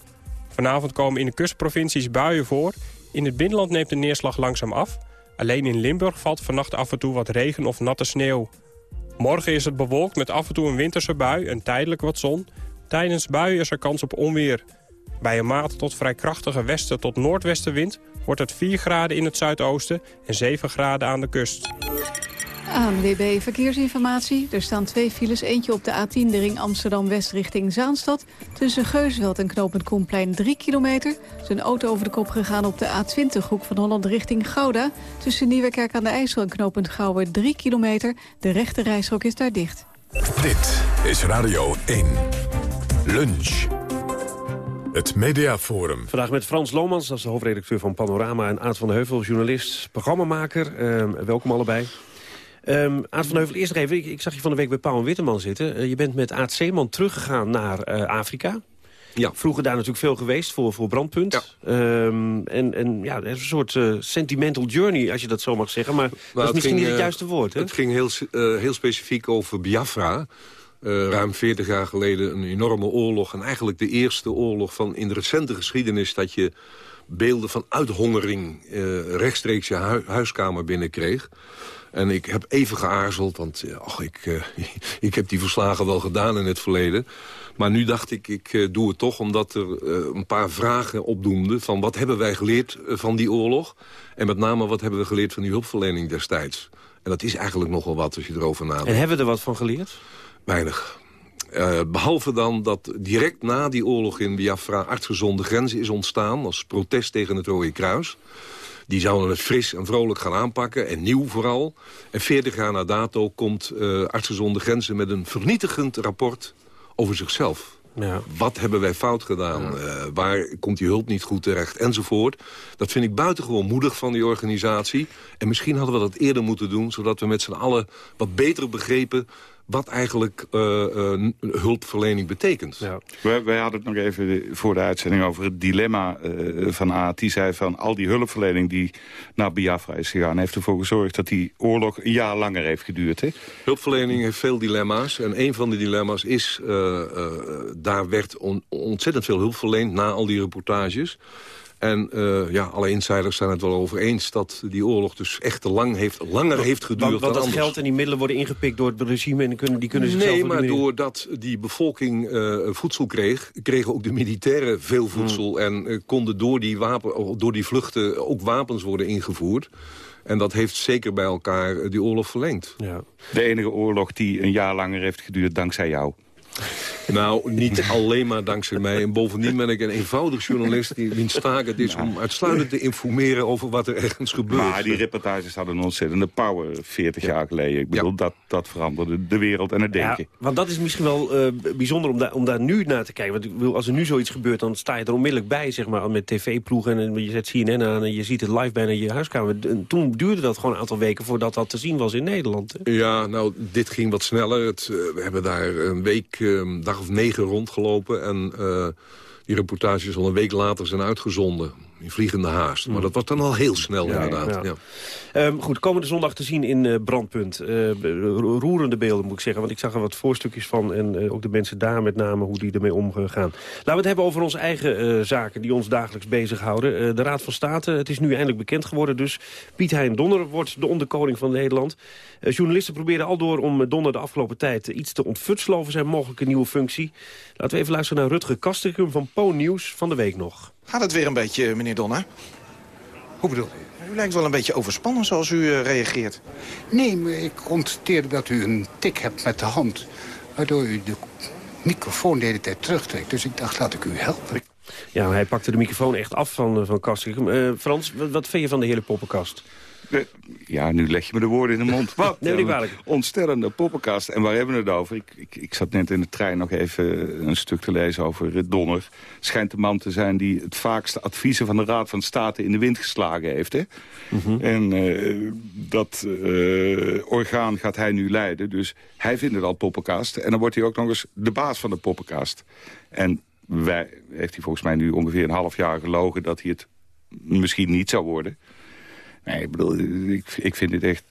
Vanavond komen in de kustprovincies buien voor. In het binnenland neemt de neerslag langzaam af. Alleen in Limburg valt vannacht af en toe wat regen of natte sneeuw. Morgen is het bewolkt met af en toe een winterse bui en tijdelijk wat zon. Tijdens buien is er kans op onweer. Bij een maat tot vrij krachtige westen tot noordwestenwind... wordt het 4 graden in het zuidoosten en 7 graden aan de kust. ANWB Verkeersinformatie. Er staan twee files. Eentje op de A10, de ring Amsterdam-West richting Zaanstad. Tussen Geusveld en knooppunt Koenplein 3 kilometer. Zijn auto over de kop gegaan op de A20, hoek van Holland richting Gouda. Tussen Nieuwekerk aan de IJssel en knooppunt Gouwen 3 kilometer. De rechte reishok is daar dicht. Dit is Radio 1. Lunch. Het Mediaforum. Vandaag met Frans Lomans, dat is de hoofdredacteur van Panorama... en Aad van de Heuvel, journalist, programmamaker. Uh, welkom allebei. Um, Aad van Heuvel, eerst nog even. Ik, ik, zag je van de week bij Paul Witteman zitten. Uh, je bent met Aad Zeeman teruggegaan naar uh, Afrika. Ja. Vroeger daar natuurlijk veel geweest voor, voor Brandpunt. Ja. Um, en, en ja, een soort uh, sentimental journey, als je dat zo mag zeggen. Maar nou, dat is misschien ging, niet het juiste woord, hè? Het ging heel, heel specifiek over Biafra. ruim 40 jaar geleden een enorme oorlog. En eigenlijk de eerste oorlog van in de recente geschiedenis... dat je beelden van uithongering rechtstreeks je hu huiskamer binnenkreeg. En ik heb even geaarzeld, want ach, ik, uh, [laughs] ik heb die verslagen wel gedaan in het verleden. Maar nu dacht ik, ik uh, doe het toch omdat er uh, een paar vragen opdoemden... van wat hebben wij geleerd van die oorlog? En met name, wat hebben we geleerd van die hulpverlening destijds? En dat is eigenlijk nogal wat als je erover nadenkt. En hebben we er wat van geleerd? Weinig. Uh, behalve dan dat direct na die oorlog in Biafra artsen zonder grenzen is ontstaan... als protest tegen het Rode Kruis. Die zouden het fris en vrolijk gaan aanpakken, en nieuw vooral. En 40 jaar na dato komt uh, artsen zonder grenzen met een vernietigend rapport over zichzelf. Ja. Wat hebben wij fout gedaan? Ja. Uh, waar komt die hulp niet goed terecht? Enzovoort. Dat vind ik buitengewoon moedig van die organisatie. En misschien hadden we dat eerder moeten doen... zodat we met z'n allen wat beter begrepen wat eigenlijk uh, uh, hulpverlening betekent. Ja. Wij, wij, hadden het nog even voor de uitzending over het dilemma uh, van Aad. Die zei van al die hulpverlening die naar Biafra is gegaan... heeft ervoor gezorgd dat die oorlog een jaar langer heeft geduurd. Hè? Hulpverlening heeft veel dilemma's. En een van die dilemma's is... daar werd on ontzettend veel hulp verleend na al die reportages... En uh, ja, alle insiders zijn het wel over eens dat die oorlog dus echt te lang heeft, langer heeft geduurd want, want dan dat geld en die middelen worden ingepikt door het regime en kunnen, die kunnen zichzelf... Nee, maar doordat die bevolking uh, voedsel kreeg, kregen ook de militairen veel voedsel... Hmm. en uh, konden door die, wapen, door die vluchten ook wapens worden ingevoerd. En dat heeft zeker bij elkaar die oorlog verlengd. Ja. De enige oorlog die een jaar langer heeft geduurd dankzij jou. Nou, niet alleen maar dankzij mij. En bovendien ben ik een eenvoudig journalist... die wiens taak het is om uitsluitend te informeren... over wat er ergens gebeurt. Maar die reportages hadden een ontzettende power 40 ja. jaar geleden. Ik bedoel, ja. dat, dat veranderde de wereld en het denken. Ja, want dat is misschien wel uh, bijzonder om, da om daar nu naar te kijken. Want ik wil, als er nu zoiets gebeurt, dan sta je er onmiddellijk bij... zeg maar, met tv-ploegen en je zet CNN aan... en je ziet het live bijna in je huiskamer. En toen duurde dat gewoon een aantal weken voordat dat te zien was in Nederland. Hè? Ja, nou, dit ging wat sneller. Het, uh, we hebben daar een week... Uh, dag of negen rondgelopen. En uh, die reportages al een week later zijn uitgezonden. In vliegende haast. Maar dat was dan al heel snel ja, inderdaad. Ja. Ja. Um, goed, komende zondag te zien in uh, Brandpunt. Uh, roerende beelden moet ik zeggen. Want ik zag er wat voorstukjes van. En uh, ook de mensen daar met name hoe die ermee omgaan. Laten we het hebben over onze eigen zaken die ons dagelijks bezighouden. de Raad van State, het is nu eindelijk bekend geworden. Dus Piet Hein Donner wordt de onderkoning van Nederland. journalisten proberen al door om Donner de afgelopen tijd iets te ontfutselen over zijn mogelijke nieuwe functie. Laten we even luisteren naar Rutger Kastikum van Po Nieuws van de week nog. Gaat het weer een beetje, meneer Donner? Hoe bedoel u? U lijkt wel een beetje overspannen zoals u uh, reageert. Nee, maar ik constateer dat u een tik hebt met de hand... waardoor u de microfoon de hele tijd terugtrekt. Dus ik dacht, laat ik u helpen. Ja, hij pakte de microfoon echt af van, van Kastikum. Uh, Frans, wat, wat vind je van de hele poppenkast? Ja, nu leg je me de woorden in de mond. Wat [laughs] nee, niet kwalijk. ontstellende poppenkast. En waar hebben we het over? Ik, ik, ik, zat net in de trein nog even een stuk te lezen over Donner. Schijnt de man te zijn die het vaakste adviezen van de Raad van State in de wind geslagen heeft. Hè? Mm -hmm. En uh, dat uh, orgaan gaat hij nu leiden. Dus hij vindt het al poppenkast. En dan wordt hij ook nog eens de baas van de poppenkast. En wij, heeft hij volgens mij nu ongeveer een half jaar gelogen... dat hij het misschien niet zou worden... Nee, ik bedoel, ik, ik vind dit echt...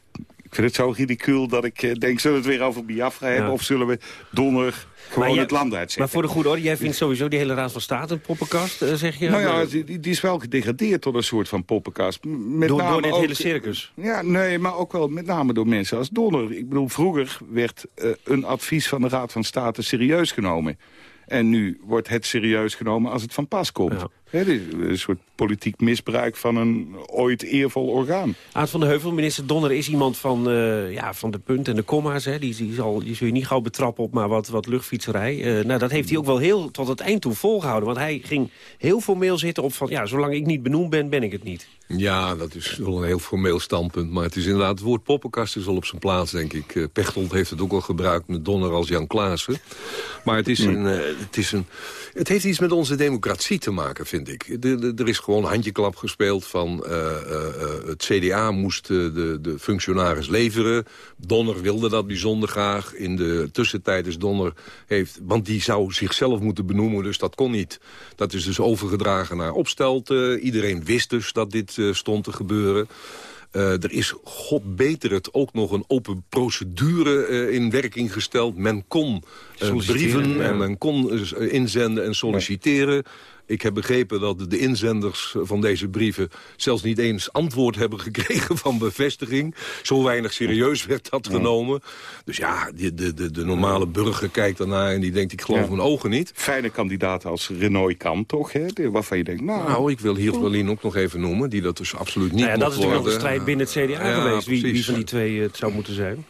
Ik vind het zo ridicuul dat ik uh, denk, zullen we het weer over Biafra hebben... Ja. of zullen we donderdag gewoon jij, het land uitzetten? Maar voor de goede orde, jij vindt sowieso die hele Raad van State een poppenkast, uh, zeg je? Nou ja, die, die, is wel gedegradeerd tot een soort van poppenkast. Met door, door dit ook, hele circus? Ja, nee, maar ook wel met name door mensen als Donner. Ik bedoel, vroeger werd uh, een advies van de Raad van State serieus genomen. En nu wordt het serieus genomen als het van pas komt. Ja. He, een soort politiek misbruik van een ooit eervol orgaan. Aad van de Heuvel, minister Donner is iemand van, uh, ja, van de punt en de komma's. Hè. Die, die, zal, die zul je niet gauw betrappen op maar wat, wat luchtfietserij. Uh, nou, dat heeft hij ook wel heel tot het eind toe volgehouden. Want hij ging heel formeel zitten op van... ja, zolang ik niet benoemd ben, ben ik het niet. Ja, dat is wel een heel formeel standpunt. Maar het is inderdaad, het woord poppenkast is wel op zijn plaats, denk ik. Uh, Pechtold heeft het ook al gebruikt met Donner als Jan Klaassen. Maar het is, een, uh, het is een... Het heeft iets met onze democratie te maken, vind ik. De, de, er is gewoon handjeklap gespeeld van... Uh, het CDA moest de, de functionaris leveren. Donner wilde dat bijzonder graag. In de tussentijd is Donner... Heeft, want die zou zichzelf moeten benoemen, dus dat kon niet. Dat is dus overgedragen naar Opstelten. Iedereen wist dus dat dit stond te gebeuren. Uh, er is, god beter het, ook nog een open procedure uh, in werking gesteld. Men kon uh, brieven en men kon inzenden en solliciteren. Ik heb begrepen dat de inzenders van deze brieven... zelfs niet eens antwoord hebben gekregen van bevestiging. Zo weinig serieus werd dat genomen. Dus ja, de, de, de, de normale burger kijkt daarnaar en die denkt... ik geloof mijn ogen niet. Fijne kandidaat als Renoy kan toch, hè? De- Waarvan je denkt, nou... Nou, ik wil Hield Berlin ook nog even noemen... die dat dus absoluut niet Nou ja, dat is natuurlijk nog een strijd binnen het CDA Ja, geweest. Wie, wie van die twee het zou moeten zijn.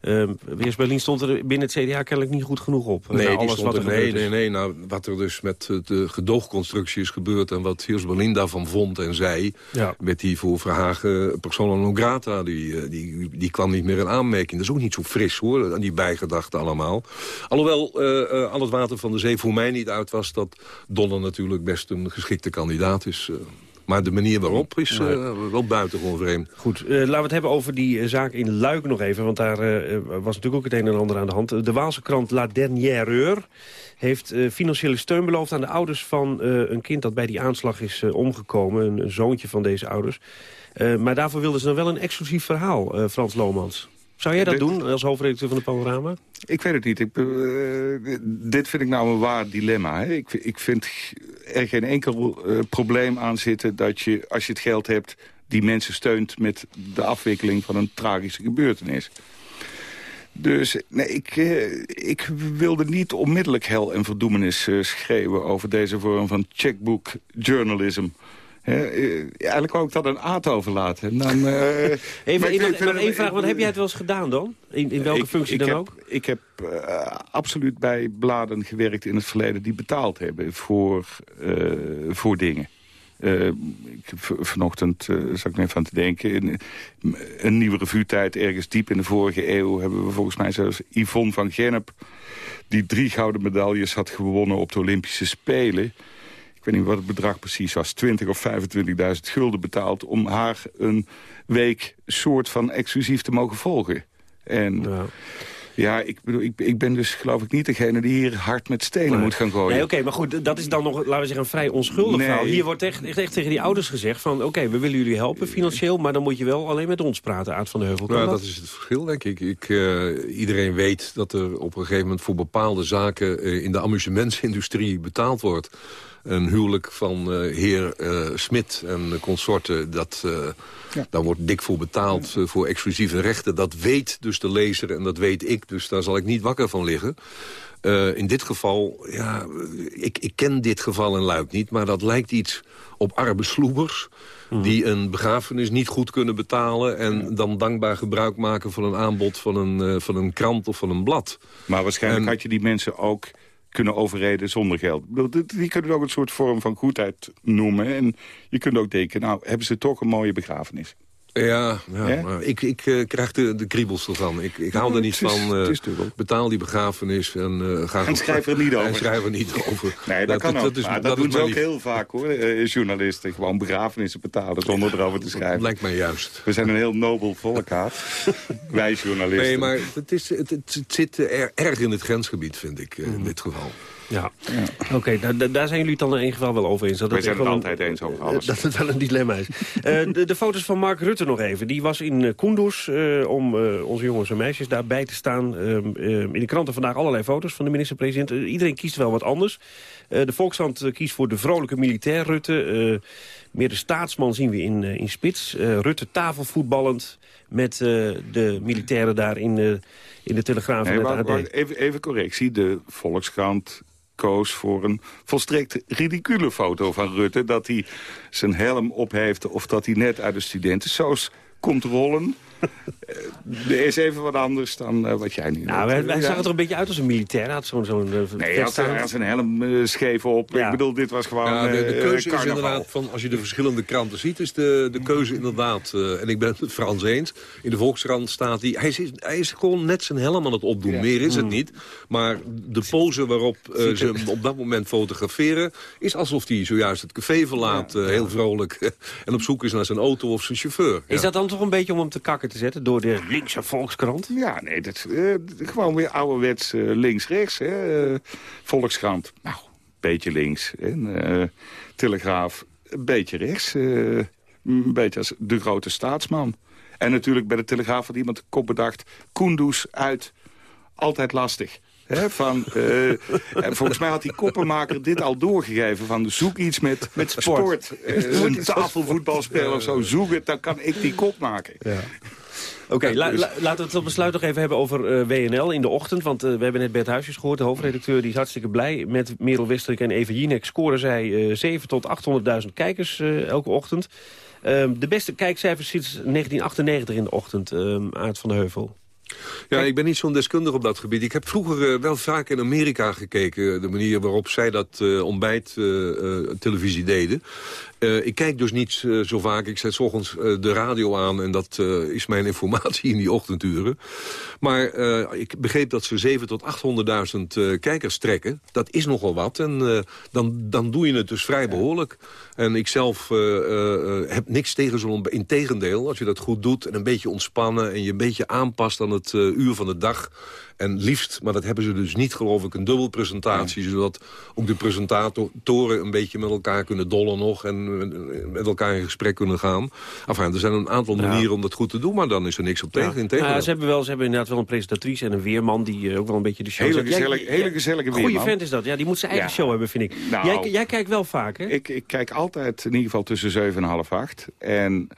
Ehm Weers Berlin stond er binnen het CDA kennelijk niet goed genoeg op. Nee, alles wat er er, nee, nee, nee. Nou, wat er dus met eh, de gedoogconstructie is gebeurd... en wat Heers Berlin daarvan vond en zei... Ja. met die voor Verhagen persona non grata... Die, eh, die, die kwam niet meer in aanmerking. Dat is ook niet zo fris, hoor, die bijgedachten allemaal. Alhoewel eh, eh, al het water van de zee voor mij niet uit was... dat Donner natuurlijk best een geschikte kandidaat is... maar de manier waarop is eh, wel buitengewoon vreemd. Goed, eh, laten we het hebben over die eh, zaak in Luik nog even. Want daar was natuurlijk ook het een en ander aan de hand. De Waalse krant La Dernière Heure heeft financiële steun beloofd aan de ouders van een kind dat bij die aanslag is omgekomen. Een, een zoontje van deze ouders. Maar daarvoor wilden ze dan wel een exclusief verhaal, Frans Lomans. Zou jij dat Dit- doen als hoofdredacteur van de Panorama? Ik weet het niet. Ik, eh, dit vind ik nou een waar dilemma. Hè. Ik, ik vind er geen enkel eh, probleem aan zitten dat je, als je het geld hebt... die mensen steunt met de afwikkeling van een tragische gebeurtenis. Dus nee, ik, eh, ik wilde niet onmiddellijk hel en verdoemenis schreeuwen... over deze vorm van checkbook journalism... Eh, eigenlijk wou ik dat aan Aad overlaten. En Dan, eh, [laughs] maar Even, ik één- vraag, wat heb jij het wel eens gedaan dan? In, in welke ik- functie dan heb, ook? Ik heb eh, absoluut bij bladen gewerkt in het verleden... die betaald hebben voor, voor dingen. Eh, ik vanochtend, eh zat ik me even aan te denken... in een nieuwe revuetijd, ergens diep in de vorige eeuw... hebben we volgens mij zelfs Yvonne van Gennep... die drie gouden medailles had gewonnen op de Olympische Spelen... ik weet niet wat het bedrag precies was... 20 of 25.000 gulden betaald... om haar een week soort van exclusief te mogen volgen. En ja, ik, bedoel, ik, ik ben dus geloof ik niet degene die hier hard met stenen Nee. moet gaan gooien. Nee, oké, maar goed, dat is dan nog, laten we zeggen, een vrij onschuldig Nee. verhaal. Hier wordt echt, echt, echt tegen die ouders gezegd van... oké, we willen jullie helpen financieel, maar dan moet je wel alleen met ons praten, Aad van de Heuvel. Nou, dat? dat is het verschil, denk ik. ik eh, iedereen weet dat er op een gegeven moment voor bepaalde zaken... eh, in de amusementsindustrie betaald wordt. Een huwelijk van eh, heer eh, Smit en consorten... Dat, eh, daar wordt dik voor betaald voor exclusieve rechten. Dat weet dus de lezer en dat weet ik. Dus daar zal ik niet wakker van liggen. Eh, in dit geval, ja, ik, ik ken dit geval in Luik niet... maar dat lijkt iets op arme sloebers... die een begrafenis niet goed kunnen betalen... en dan dankbaar gebruik maken van een aanbod van een, eh, van een krant of van een blad. Maar waarschijnlijk En- had je die mensen ook kunnen overreden zonder geld. Die kunnen ook een soort vorm van goedheid noemen. En je kunt ook denken, nou, hebben ze toch een mooie begrafenis. Ja, ja, Ja? maar ik, ik eh, krijg de, de kriebels ervan. Ik, ik hou er niet is- van. dubbel. betaal die begrafenis en uh, ga En schrijf er niet over. En schrijf er niet over. [laughs] Nee, dat, kan ook. is- dat, doen ze ook lief. heel vaak, hoor. journalisten gewoon begrafenissen betalen zonder erover te schrijven. lijkt mij juist. We zijn een heel nobel volk, Haat. [laughs] Wij journalisten. Nee, maar het, is, het, zit er, erg in het grensgebied, vind ik, in dit geval. Ja, oké, daar, zijn jullie het dan in ieder geval wel over eens. Dat Wij zijn het altijd eens over alles. [laughs] Dat het wel een dilemma is. Eh, de, de foto's van Mark Rutte nog even. Die was in uh, Kunduz eh, om eh, onze jongens en meisjes daarbij te staan. Ehm, ehm, in de kranten vandaag allerlei foto's van de minister-president. Eh, iedereen kiest wel wat anders. Eh, de Volkskrant eh, kiest voor de vrolijke militair Rutte. Eh, meer de staatsman zien we in, eh, in spits. Eh, Rutte tafelvoetballend met eh, de militairen daar in, eh, in de Telegraaf Nee, en het AD. wacht, even, even correctie. De Volkskrant koos voor een volstrekt ridicule foto van Rutte... dat hij zijn helm op heeft of dat hij net uit de studentensoos komt rollen. Eh, [laughs] er is even wat anders dan eh, wat jij nu Nou, hij, hij zag er een beetje uit als een militair. Hij had zo'n zo'n eh, Nee, hij had, vest aan. hij had zijn helm eh, scheef op. Ik bedoel, dit was gewoon Ja, de, de eh, keuze is inderdaad, van, als je de verschillende kranten ziet... is de, de keuze inderdaad, eh, en ik ben het met Frans eens... in de Volkskrant staat hij... Hij is, hij is gewoon net zijn helm aan het opdoen, meer is het Mm. niet. Maar de pose waarop eh, ze hem op dat moment fotograferen... is alsof hij zojuist het café verlaat, eh, heel vrolijk... [laughs] en op zoek is naar zijn auto of zijn chauffeur. Is Ja. dat dan toch een beetje om hem te kakken te zetten door de linkse Volkskrant? Ja, nee, dat, eh, gewoon weer ouderwets eh, links-rechts. hè. Eh, Volkskrant, nou, beetje links. En, eh, Telegraaf, een beetje rechts. eh, een beetje als de grote staatsman. En natuurlijk bij de Telegraaf had iemand de kop bedacht... Kunduz uit, altijd lastig. Hè, van, eh, en volgens mij had die koppenmaker dit al doorgegeven. Van zoek iets met, met sport. Eh, een tafelvoetbalspel of zo. Zoek het, dan kan ik die kop maken. Ja. Oké, la, la, laten we het tot besluit nog even hebben over uh, WNL in de ochtend. Want uh, we hebben net Bert Huisjes gehoord, de hoofdredacteur. Die is hartstikke blij. Met Merel Westerik en Eva Jinek scoren zij uh, 7 tot 800.000 kijkers elke ochtend. Ehm, de beste kijkcijfers sinds 1998 in de ochtend, ehm, Aard van de Heuvel. Ja, ik ben niet zo'n deskundige op dat gebied. Ik heb vroeger uh, wel vaak in Amerika gekeken... de manier waarop zij dat uh, ontbijt uh, televisie deden. Ik kijk dus niet zo vaak. Ik zet s ochtends de radio aan en dat is mijn informatie in die ochtenduren. Maar ik begreep dat ze 7 tot 800.000 kijkers trekken. Dat is nogal wat en dan, dan doe je het dus vrij behoorlijk. En ik zelf heb niks tegen zo'n... Integendeel, als je dat goed doet en een beetje ontspannen... en je een beetje aanpast aan het uur van de dag en liefst, maar dat hebben ze dus niet, geloof ik, een dubbelpresentatie. Ja. Zodat ook de presentatoren een beetje met elkaar kunnen dollen nog... en met elkaar in gesprek kunnen gaan. Enfin, er zijn een aantal manieren om dat goed te doen... maar dan is er niks op tegen. Ja. ja ze, hebben wel, ze hebben inderdaad wel een presentatrice en een weerman... die uh, ook wel een beetje de show hele gezellig, ja, hele gezellige weerman. Goeie vent is dat. Ja, die moet zijn eigen show hebben, vind ik. Nou, jij, jij kijkt wel vaak, hè? Ik, ik kijk altijd in ieder geval tussen 7 en half 8. En...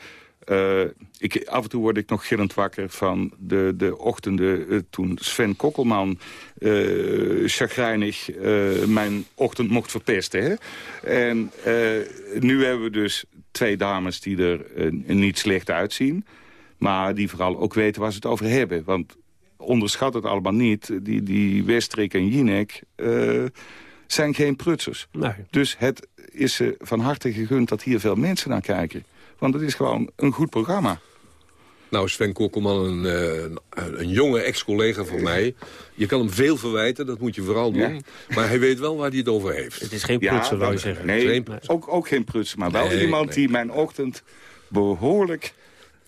Uh, ik, af en toe word ik nog gillend wakker van de, de ochtenden uh, toen Sven Kokkelman uh, chagrijnig mijn ochtend mocht verpesten. Hè? En nu hebben we dus twee dames die er niet slecht uitzien. Maar die vooral ook weten waar ze het over hebben. Want onderschat het allemaal niet. Die, die Westrik en Jinek zijn geen prutsers. Nee. Dus het is ze van harte gegund dat hier veel mensen naar kijken. Want het is gewoon een goed programma. Nou, Sven Kokkelman, een, een, een jonge ex-collega van mij. Je kan hem veel verwijten, dat moet je vooral doen. Ja. Maar hij weet wel waar hij het over heeft. Het is geen prutser, ja, wou je zeggen. Nee. Ook, ook geen prutser, maar wel nee, iemand die mijn ochtend behoorlijk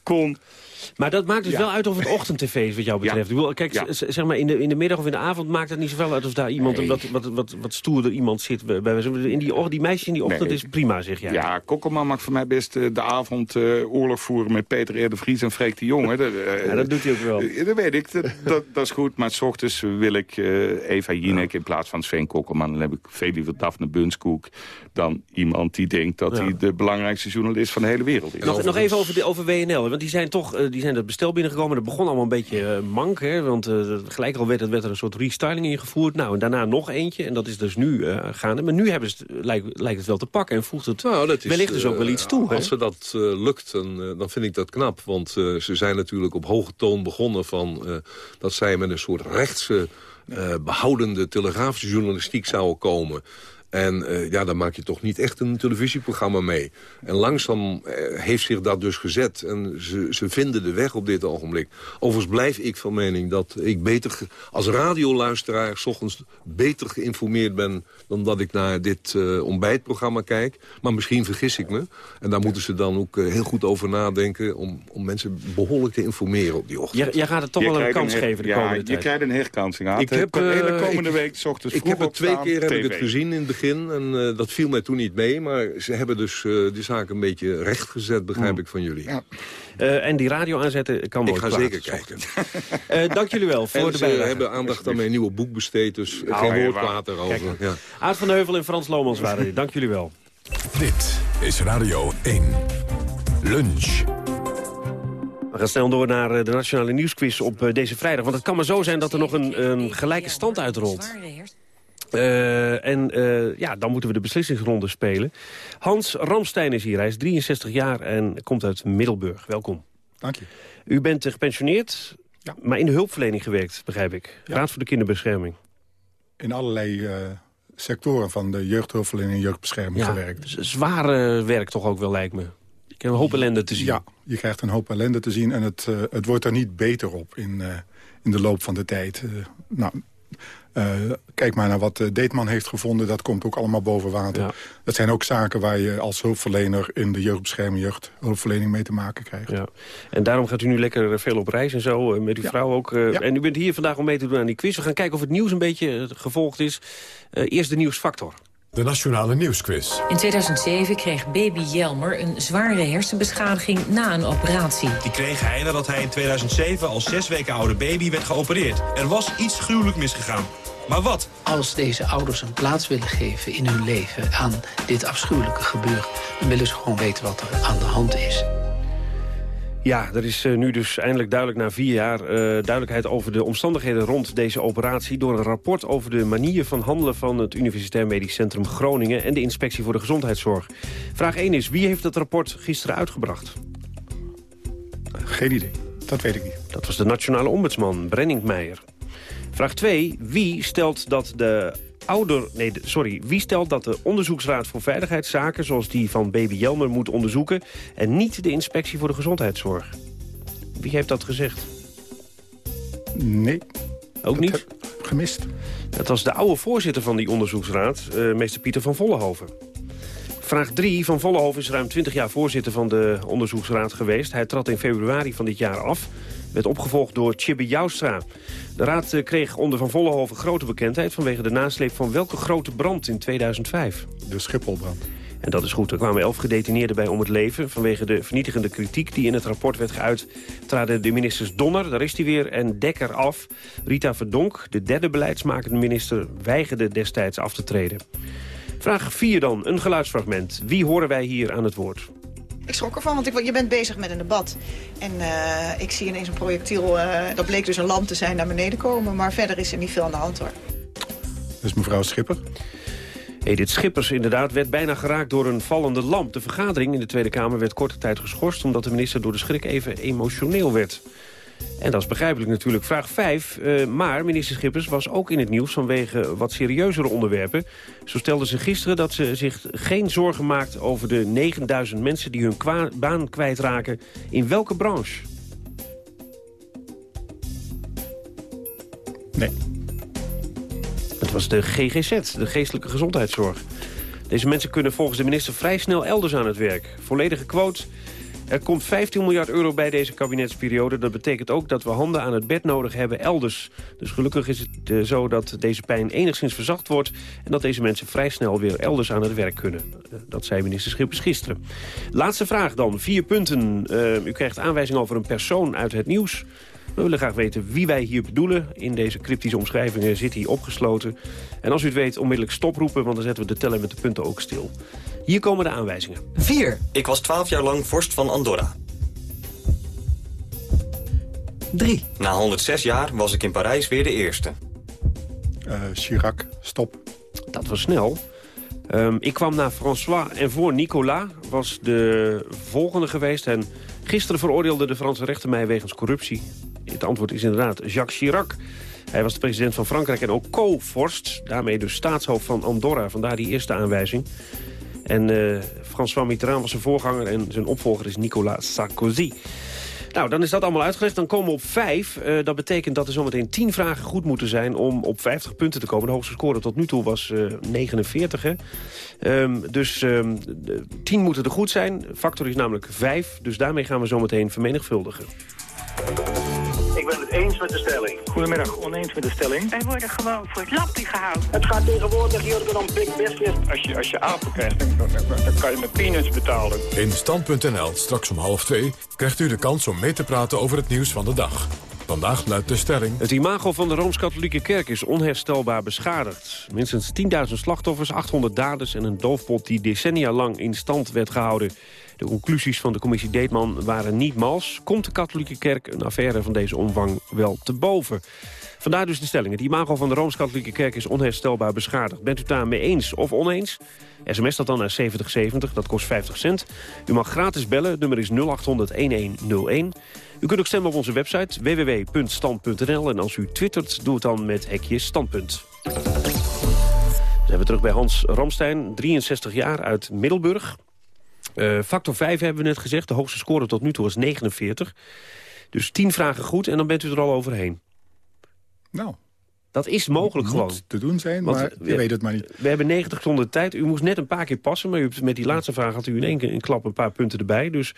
kon maar dat maakt dus ja. wel uit of het ochtendtv is wat jou betreft. Ja. Kijk, ja. zeg maar in de, in de middag of in de avond maakt het niet zoveel uit... of daar iemand, nee. wat, wat, wat, wat stoerder iemand zit. Bij, in die, die meisjes in die ochtend nee. is prima, zeg jij. Ja, Kokkelman mag voor mij best uh, de avond uh, oorlog voeren... met Peter Erde Vries en Freek de Jong. dat, uh, ja, dat doet hij ook wel. dat weet ik, dat, dat, dat, is goed. Maar s ochtends wil ik Eva Jinek in plaats van Sven Kokkelman. Dan heb ik veel liever Daphne Bunskoek... dan iemand die denkt dat hij de belangrijkste journalist van de hele wereld is. Nog, nog even over, de, over WNL, want die zijn toch die zijn dat bestel binnengekomen. Dat begon allemaal een beetje uh, mank, hè, want uh, gelijk al werd, werd er een soort restyling ingevoerd. Nou, en daarna nog eentje, en dat is dus nu uh, gaande. Maar nu hebben ze, lijkt, lijkt het wel te pakken en voegt het nou, dat is, wellicht dus ook wel iets toe. Als ze dat lukt, dan, dan vind ik dat knap. Want ze zijn natuurlijk op hoge toon begonnen van dat zij met een soort rechtse... behoudende telegrafische journalistiek zouden komen. En uh, ja, dan maak je toch niet echt een televisieprogramma mee. En langzaam uh, heeft zich dat dus gezet. En ze, ze vinden de weg op dit ogenblik. Overigens blijf ik van mening dat ik beter als radioluisteraar... S ochtends beter geïnformeerd ben dan dat ik naar dit uh, ontbijtprogramma kijk. Maar misschien vergis ik me. En daar moeten ze dan ook heel goed over nadenken... om, om mensen behoorlijk te informeren op die ochtend. Jij, jij gaat het toch je wel een kans een geven de ja, komende je tijd. Je krijgt een herkansing aan. Ik heb, de komende ik, week s ochtends Ik heb het twee keer heb ik het gezien in het begin. En uh, dat viel mij toen niet mee. Maar ze hebben dus uh, de zaak een beetje rechtgezet, begrijp mm. ik van jullie. Ja. Uh, en die radio aanzetten kan Ik ga zeker kijken. dank jullie wel [laughs] voor en de bijdrage. ze hebben aandacht aan mijn nieuwe boek besteed. Dus nou, geen woord later over. Ja. Aard van de Heuvel en Frans Lomans waren hier. Dank jullie wel. Dit is Radio 1. Lunch. We gaan snel door naar de Nationale Nieuwsquiz op deze vrijdag. Want het kan maar zo zijn dat er nog een, een gelijke stand uitrolt. Uh, en uh, ja, dan moeten we de beslissingsronde spelen. Hans Ramstein is hier. Hij is 63 jaar en komt uit Middelburg. Welkom. Dank je. U bent gepensioneerd, ja. maar in de hulpverlening gewerkt, begrijp ik. Ja. Raad voor de kinderbescherming. In allerlei uh, sectoren van de jeugdhulpverlening en jeugdbescherming ja, gewerkt. Zware werk toch ook wel, lijkt me. Je krijgt een hoop ellende te zien. Ja, je krijgt een hoop ellende te zien en het, het wordt er niet beter op in, in de loop van de tijd. nou, uh, kijk maar naar wat uh, Deetman heeft gevonden. Dat komt ook allemaal boven water. Ja. Dat zijn ook zaken waar je als hulpverlener... in de jeugdbescherming jeugdhulpverlening mee te maken krijgt. Ja. En daarom gaat u nu lekker veel op reis en zo. Met uw ja. vrouw ook. En u bent hier vandaag om mee te doen aan die quiz. We gaan kijken of het nieuws een beetje gevolgd is. eerst de nieuwsfactor. De Nationale Nieuwsquiz. In 2007 kreeg baby Jelmer een zware hersenbeschadiging na een operatie. Die kreeg hij nadat hij in 2007 als zes weken oude baby werd geopereerd. Er was iets gruwelijk misgegaan. Maar wat? Als deze ouders een plaats willen geven in hun leven aan dit afschuwelijke gebeuren... dan willen ze gewoon weten wat er aan de hand is. Ja, er is eh, nu dus eindelijk duidelijk na vier jaar uh, duidelijkheid over de omstandigheden rond deze operatie... door een rapport over de manier van handelen van het Universitair Medisch Centrum Groningen... en de Inspectie voor de Gezondheidszorg. Vraag 1 is, wie heeft dat rapport gisteren uitgebracht? Geen idee, dat weet ik niet. Dat was de nationale ombudsman, Brenning Meijer. Vraag 2, wie stelt dat de ouder... Nee, sorry. Wie stelt dat de Onderzoeksraad voor Veiligheidszaken... zoals die van Baby Jelmer moet onderzoeken... en niet de Inspectie voor de Gezondheidszorg? Wie heeft dat gezegd? Nee. Ook niet? Gemist. Dat was de oude voorzitter van die onderzoeksraad, uh, meester Pieter van Vollenhoven. Vraag 3. Van Vollenhoven is ruim 20 jaar voorzitter van de onderzoeksraad geweest. Hij trad in februari van dit jaar af. Werd opgevolgd door Chibbe Joustra. De raad eh, kreeg onder Van Vollenhoven grote bekendheid... vanwege de nasleep van welke grote brand in 2005? De Schipholbrand. En dat is goed. Er kwamen elf gedetineerden bij om het leven. Vanwege de vernietigende kritiek die in het rapport werd geuit... traden de ministers Donner, daar is hij weer, en Dekker af. Rita Verdonk, de derde beleidsmakende minister... weigerde destijds af te treden. Vraag 4 dan, een geluidsfragment. Wie horen wij hier aan het woord? Ik schrok ervan, want ik, je bent bezig met een debat. En uh, ik zie ineens een projectiel, uh, dat bleek dus een lamp te zijn, naar beneden komen. Maar verder is er niet veel aan de hand hoor. Dus mevrouw Schipper? Edith Schippers inderdaad werd bijna geraakt door een vallende lamp. De vergadering in de Tweede Kamer werd korte tijd geschorst... omdat de minister door de schrik even emotioneel werd. En dat is begrijpelijk natuurlijk. Vraag 5. Uh, maar minister Schippers was ook in het nieuws vanwege wat serieuzere onderwerpen. Zo stelde ze gisteren dat ze zich geen zorgen maakt over de 9000 mensen die hun baan kwijtraken. In welke branche? Nee. Het was de GGZ, de geestelijke gezondheidszorg. Deze mensen kunnen volgens de minister vrij snel elders aan het werk. Volledige quote... Er komt 15 miljard euro bij deze kabinetsperiode. Dat betekent ook dat we handen aan het bed nodig hebben elders. Dus gelukkig is het uh, zo dat deze pijn enigszins verzacht wordt... en dat deze mensen vrij snel weer elders aan het werk kunnen. Uh, dat zei minister Schippers gisteren. Laatste vraag dan, vier punten. Uh, u krijgt aanwijzing over een persoon uit het nieuws... We willen graag weten wie wij hier bedoelen. In deze cryptische omschrijvingen zit hij opgesloten. En als u het weet, onmiddellijk stoproepen, want dan zetten we de teller met de punten ook stil. Hier komen de aanwijzingen. 4. Ik was 12 jaar lang vorst van Andorra. 3. Na 106 jaar was ik in Parijs weer de eerste. Uh, Chirac, stop. Dat was snel. Um, ik kwam naar François en voor Nicolas was de volgende geweest. En gisteren veroordeelde de Franse rechter mij wegens corruptie. Het antwoord is inderdaad Jacques Chirac. Hij was de president van Frankrijk en ook co-vorst. Daarmee dus staatshoofd van Andorra. Vandaar die eerste aanwijzing. En uh, François Mitterrand was zijn voorganger en zijn opvolger is Nicolas Sarkozy. Nou, dan is dat allemaal uitgelegd. Dan komen we op vijf. Uh, dat betekent dat er zometeen tien vragen goed moeten zijn om op 50 punten te komen. De hoogste score tot nu toe was uh, 49. Hè? Um, dus um, 10 moeten er goed zijn. Factor is namelijk 5. Dus daarmee gaan we zometeen vermenigvuldigen. Ik ben het eens met de stelling. Goedemiddag, oneens met de stelling. Wij worden gewoon voor het lappie gehouden. Het gaat tegenwoordig hier dan big business. Als je, als je apen krijgt, dan, dan, dan, kan je met peanuts betalen. In Stand.nl, straks om half twee, krijgt u de kans om mee te praten over het nieuws van de dag. Vandaag luidt de stelling... Het imago van de Rooms-Katholieke Kerk is onherstelbaar beschadigd. Minstens 10.000 slachtoffers, 800 daders en een doofpot die decennia lang in stand werd gehouden. De conclusies van de commissie Deetman waren niet mals. Komt de katholieke kerk een affaire van deze omvang wel te boven? Vandaar dus de stelling. Het imago van de Rooms-Katholieke Kerk is onherstelbaar beschadigd. Bent u daarmee eens of oneens? SMS dat dan naar 7070, dat kost 50 cent. U mag gratis bellen, het nummer is 0800-1101. U kunt ook stemmen op onze website www.stand.nl. En als u twittert, doe het dan met hekje standpunt. Dan zijn we terug bij Hans Ramstein, 63 jaar uit Middelburg. Uh, factor 5 hebben we net gezegd. De hoogste score tot nu toe was 49. Dus 10 vragen goed en dan bent u er al overheen. Nou. Dat is mogelijk moet gewoon. te doen zijn, Want maar je weet het maar niet. We hebben 90 seconden tijd. U moest net een paar keer passen, maar u hebt, met die laatste vraag had u in één keer een klap een paar punten erbij. Dus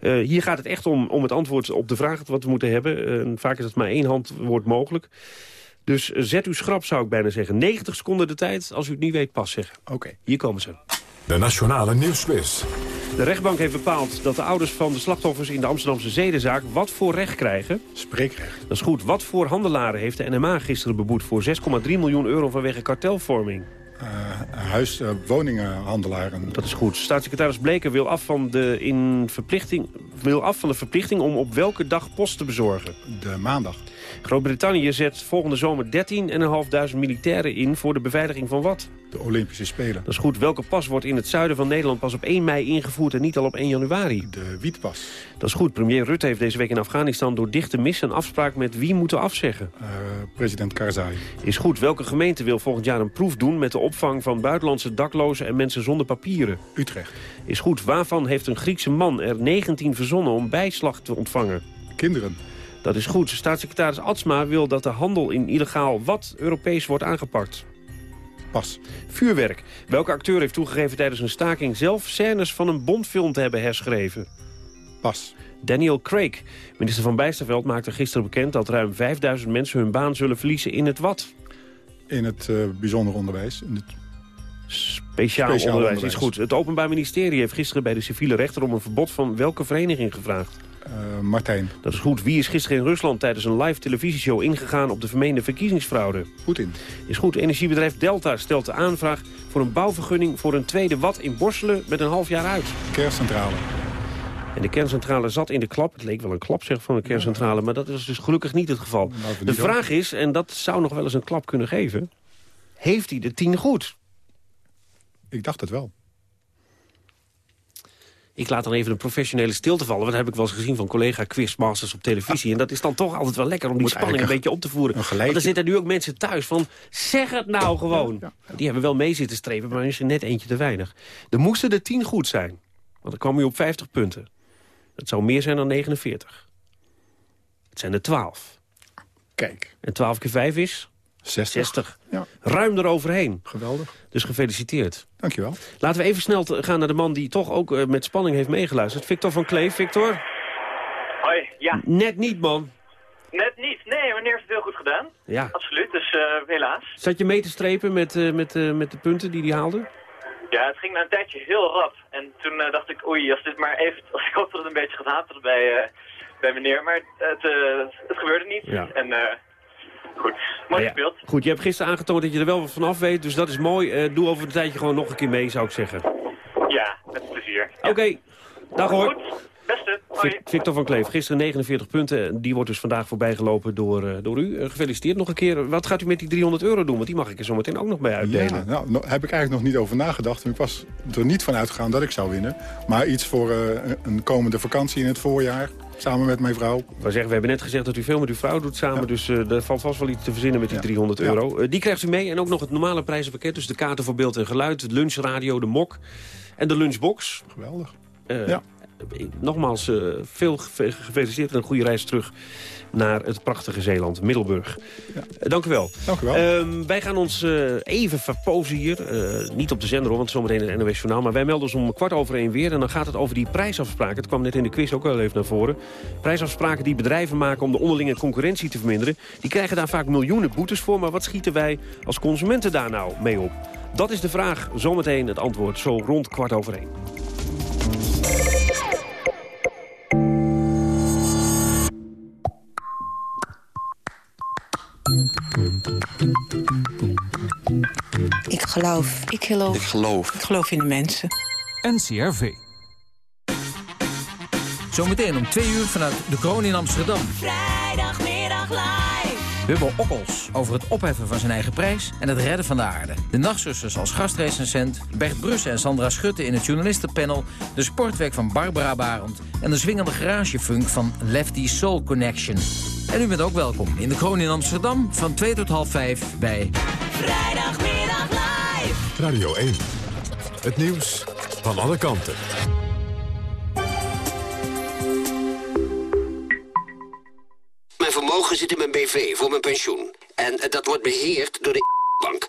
uh, hier gaat het echt om, om het antwoord op de vraag wat we moeten hebben. Uh, vaak is het maar één handwoord mogelijk. Dus zet u schrap, zou ik bijna zeggen. 90 seconden de tijd. Als u het niet weet, pas zeggen. Oké. Hier komen ze. De Nationale Nieuwsquiz. De rechtbank heeft bepaald dat de ouders van de slachtoffers in de Amsterdamse zedenzaak wat voor recht krijgen. Spreekrecht. Dat is goed. Wat voor handelaren heeft de NMA gisteren beboet voor 6,3 miljoen euro vanwege kartelvorming? Uh, huis, uh, woningenhandelaren. Dat is goed. Staatssecretaris Bleker wil af, van de in verplichting, wil af van de verplichting om op welke dag post te bezorgen. De maandag. Groot-Brittannië zet volgende zomer 13.500 militairen in voor de beveiliging van wat? De Olympische Spelen. Dat is goed. Welke pas wordt in het zuiden van Nederland pas op 1 mei ingevoerd en niet al op 1 januari? De wietpas. Dat is goed. Premier Rutte heeft deze week in Afghanistan door dichte mis een afspraak met wie moeten afzeggen? Uh, president Karzai. Is goed. Welke gemeente wil volgend jaar een proef doen met de opvang van buitenlandse daklozen en mensen zonder papieren? Utrecht. Is goed. Waarvan heeft een Griekse man er 19 verzonnen om bijslag te ontvangen? Kinderen. Dat is goed. Staatssecretaris Atsma wil dat de handel in illegaal wat Europees wordt aangepakt. Pas. Vuurwerk. Welke acteur heeft toegegeven tijdens een staking zelf scènes van een Bondfilm te hebben herschreven? Pas. Daniel Craig. Minister van Bijsterveld maakte gisteren bekend dat ruim 5000 mensen hun baan zullen verliezen in het wat? In het uh, bijzonder onderwijs. In het Speciaal, Speciaal onderwijs. onderwijs is goed. Het Openbaar Ministerie heeft gisteren bij de civiele rechter om een verbod van welke vereniging gevraagd? Uh, Martijn. Dat is goed. Wie is gisteren in Rusland tijdens een live televisieshow ingegaan op de vermeende verkiezingsfraude? Poetin. Is goed. Energiebedrijf Delta stelt de aanvraag voor een bouwvergunning voor een tweede wat in Borselen met een half jaar uit. Kerncentrale. En de kerncentrale zat in de klap. Het leek wel een klap zeg, van de kerncentrale, maar dat is dus gelukkig niet het geval. Nou, de vraag is, en dat zou nog wel eens een klap kunnen geven... heeft hij de tien goed? Ik dacht het wel. Ik laat dan even een professionele stilte vallen. Want dat heb ik wel eens gezien van collega quizmasters op televisie. En dat is dan toch altijd wel lekker om die spanning een beetje op te voeren. Want er zitten nu ook mensen thuis van, zeg het nou gewoon. Die hebben wel mee zitten streven, maar er is er net eentje te weinig. Er moesten er tien goed zijn. Want dan kwam u op 50 punten. Dat zou meer zijn dan 49. Het zijn er 12. Kijk. En 12 keer 5 is? 60. 60. Ja. Ruim eroverheen. Geweldig. Dus gefeliciteerd. Dankjewel. Laten we even snel gaan naar de man die toch ook uh, met spanning heeft meegeluisterd. Victor van Kleef. Victor? Hoi, ja. Net niet, man. Net niet. Nee, meneer heeft het heel goed gedaan. Ja. Absoluut, dus uh, helaas. Zat je mee te strepen met, uh, met, met de punten die hij haalde? Ja, het ging na een tijdje heel rap. En toen dacht ik, oei, als dit maar even... [laughs] Als ik hoop dat het een beetje gaat haperen bij, bij meneer. Maar het, het gebeurde niet. Ja. En... Goed, mooi gespeeld. Ja, goed, je hebt gisteren aangetoond dat je er wel wat van af weet, dus dat is mooi. Uh, doe over een tijdje gewoon nog een keer mee, zou ik zeggen. Ja, met plezier. Oké, okay. dag hoor. Goed, beste. Hoi. Victor van Kleef, gisteren 49 punten. Die wordt dus vandaag voorbijgelopen door, uh, door u. Uh, gefeliciteerd nog een keer. Wat gaat u met die 300 euro doen? Want die mag ik er zo meteen ook nog bij uitdelen. Ja, nou, nou, heb ik eigenlijk nog niet over nagedacht. Ik was er niet van uitgegaan dat ik zou winnen. Maar iets voor een komende vakantie in het voorjaar. Samen met mijn vrouw. We, zeggen, we hebben net gezegd dat u veel met uw vrouw doet samen. Ja. Dus uh, er valt vast wel iets te verzinnen met die ja. 300 euro. Uh, die krijgt u mee. En ook nog het normale prijzenpakket. Dus de kaarten voor beeld en geluid. Het lunchradio, de mok. En de lunchbox. Geweldig. Uh, ja. Nogmaals, veel gefeliciteerd en een goede reis terug naar het prachtige Zeeland, Middelburg. Ja. dank u wel. Dank u wel. Uh, wij gaan ons uh, even verpozen hier. Uh, niet op de zender, hoor, want zometeen het NOS Journaal. Maar wij melden ons om kwart over één weer. En dan gaat het over die prijsafspraken. Het kwam net in de quiz ook wel even naar voren. Prijsafspraken die bedrijven maken om de onderlinge concurrentie te verminderen. Die krijgen daar vaak miljoenen boetes voor. Maar wat schieten wij als consumenten daar nou mee op? Dat is de vraag. Zometeen het antwoord. Zo rond kwart over één. Ik geloof. Ik geloof. Ik geloof. Ik geloof in de mensen. NCRV. Zometeen om twee uur vanuit de Kroon in Amsterdam. Vrijdagmiddag live. Hubbel Okkels over het opheffen van zijn eigen prijs en het redden van de aarde. De nachtzusters als gastrecensent, Bert Brussen en Sandra Schutte in het journalistenpanel... de sportwerk van Barbara Barend en de zwingende garagefunk van Lefty Soul Connection. En u bent ook welkom in de Kroon in Amsterdam van 2 tot half 5 bij... Vrijdagmiddag live. Radio 1. Het nieuws van alle kanten. Mijn vermogen zit in mijn BV voor mijn pensioen. En dat wordt beheerd door de [laughs] bank.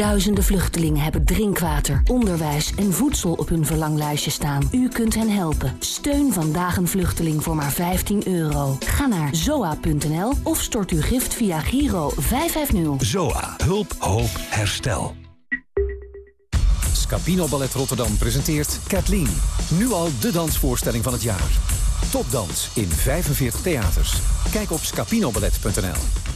Duizenden vluchtelingen hebben drinkwater, onderwijs en voedsel op hun verlanglijstje staan. U kunt hen helpen. Steun vandaag een vluchteling voor maar 15 euro. Ga naar zoa.nl of stort uw gift via Giro 550. ZOA. Hulp, hoop, herstel. Scapino Ballet Rotterdam presenteert Kathleen. Nu al de dansvoorstelling van het jaar. Topdans in 45 theaters. Kijk op scapinoballet.nl.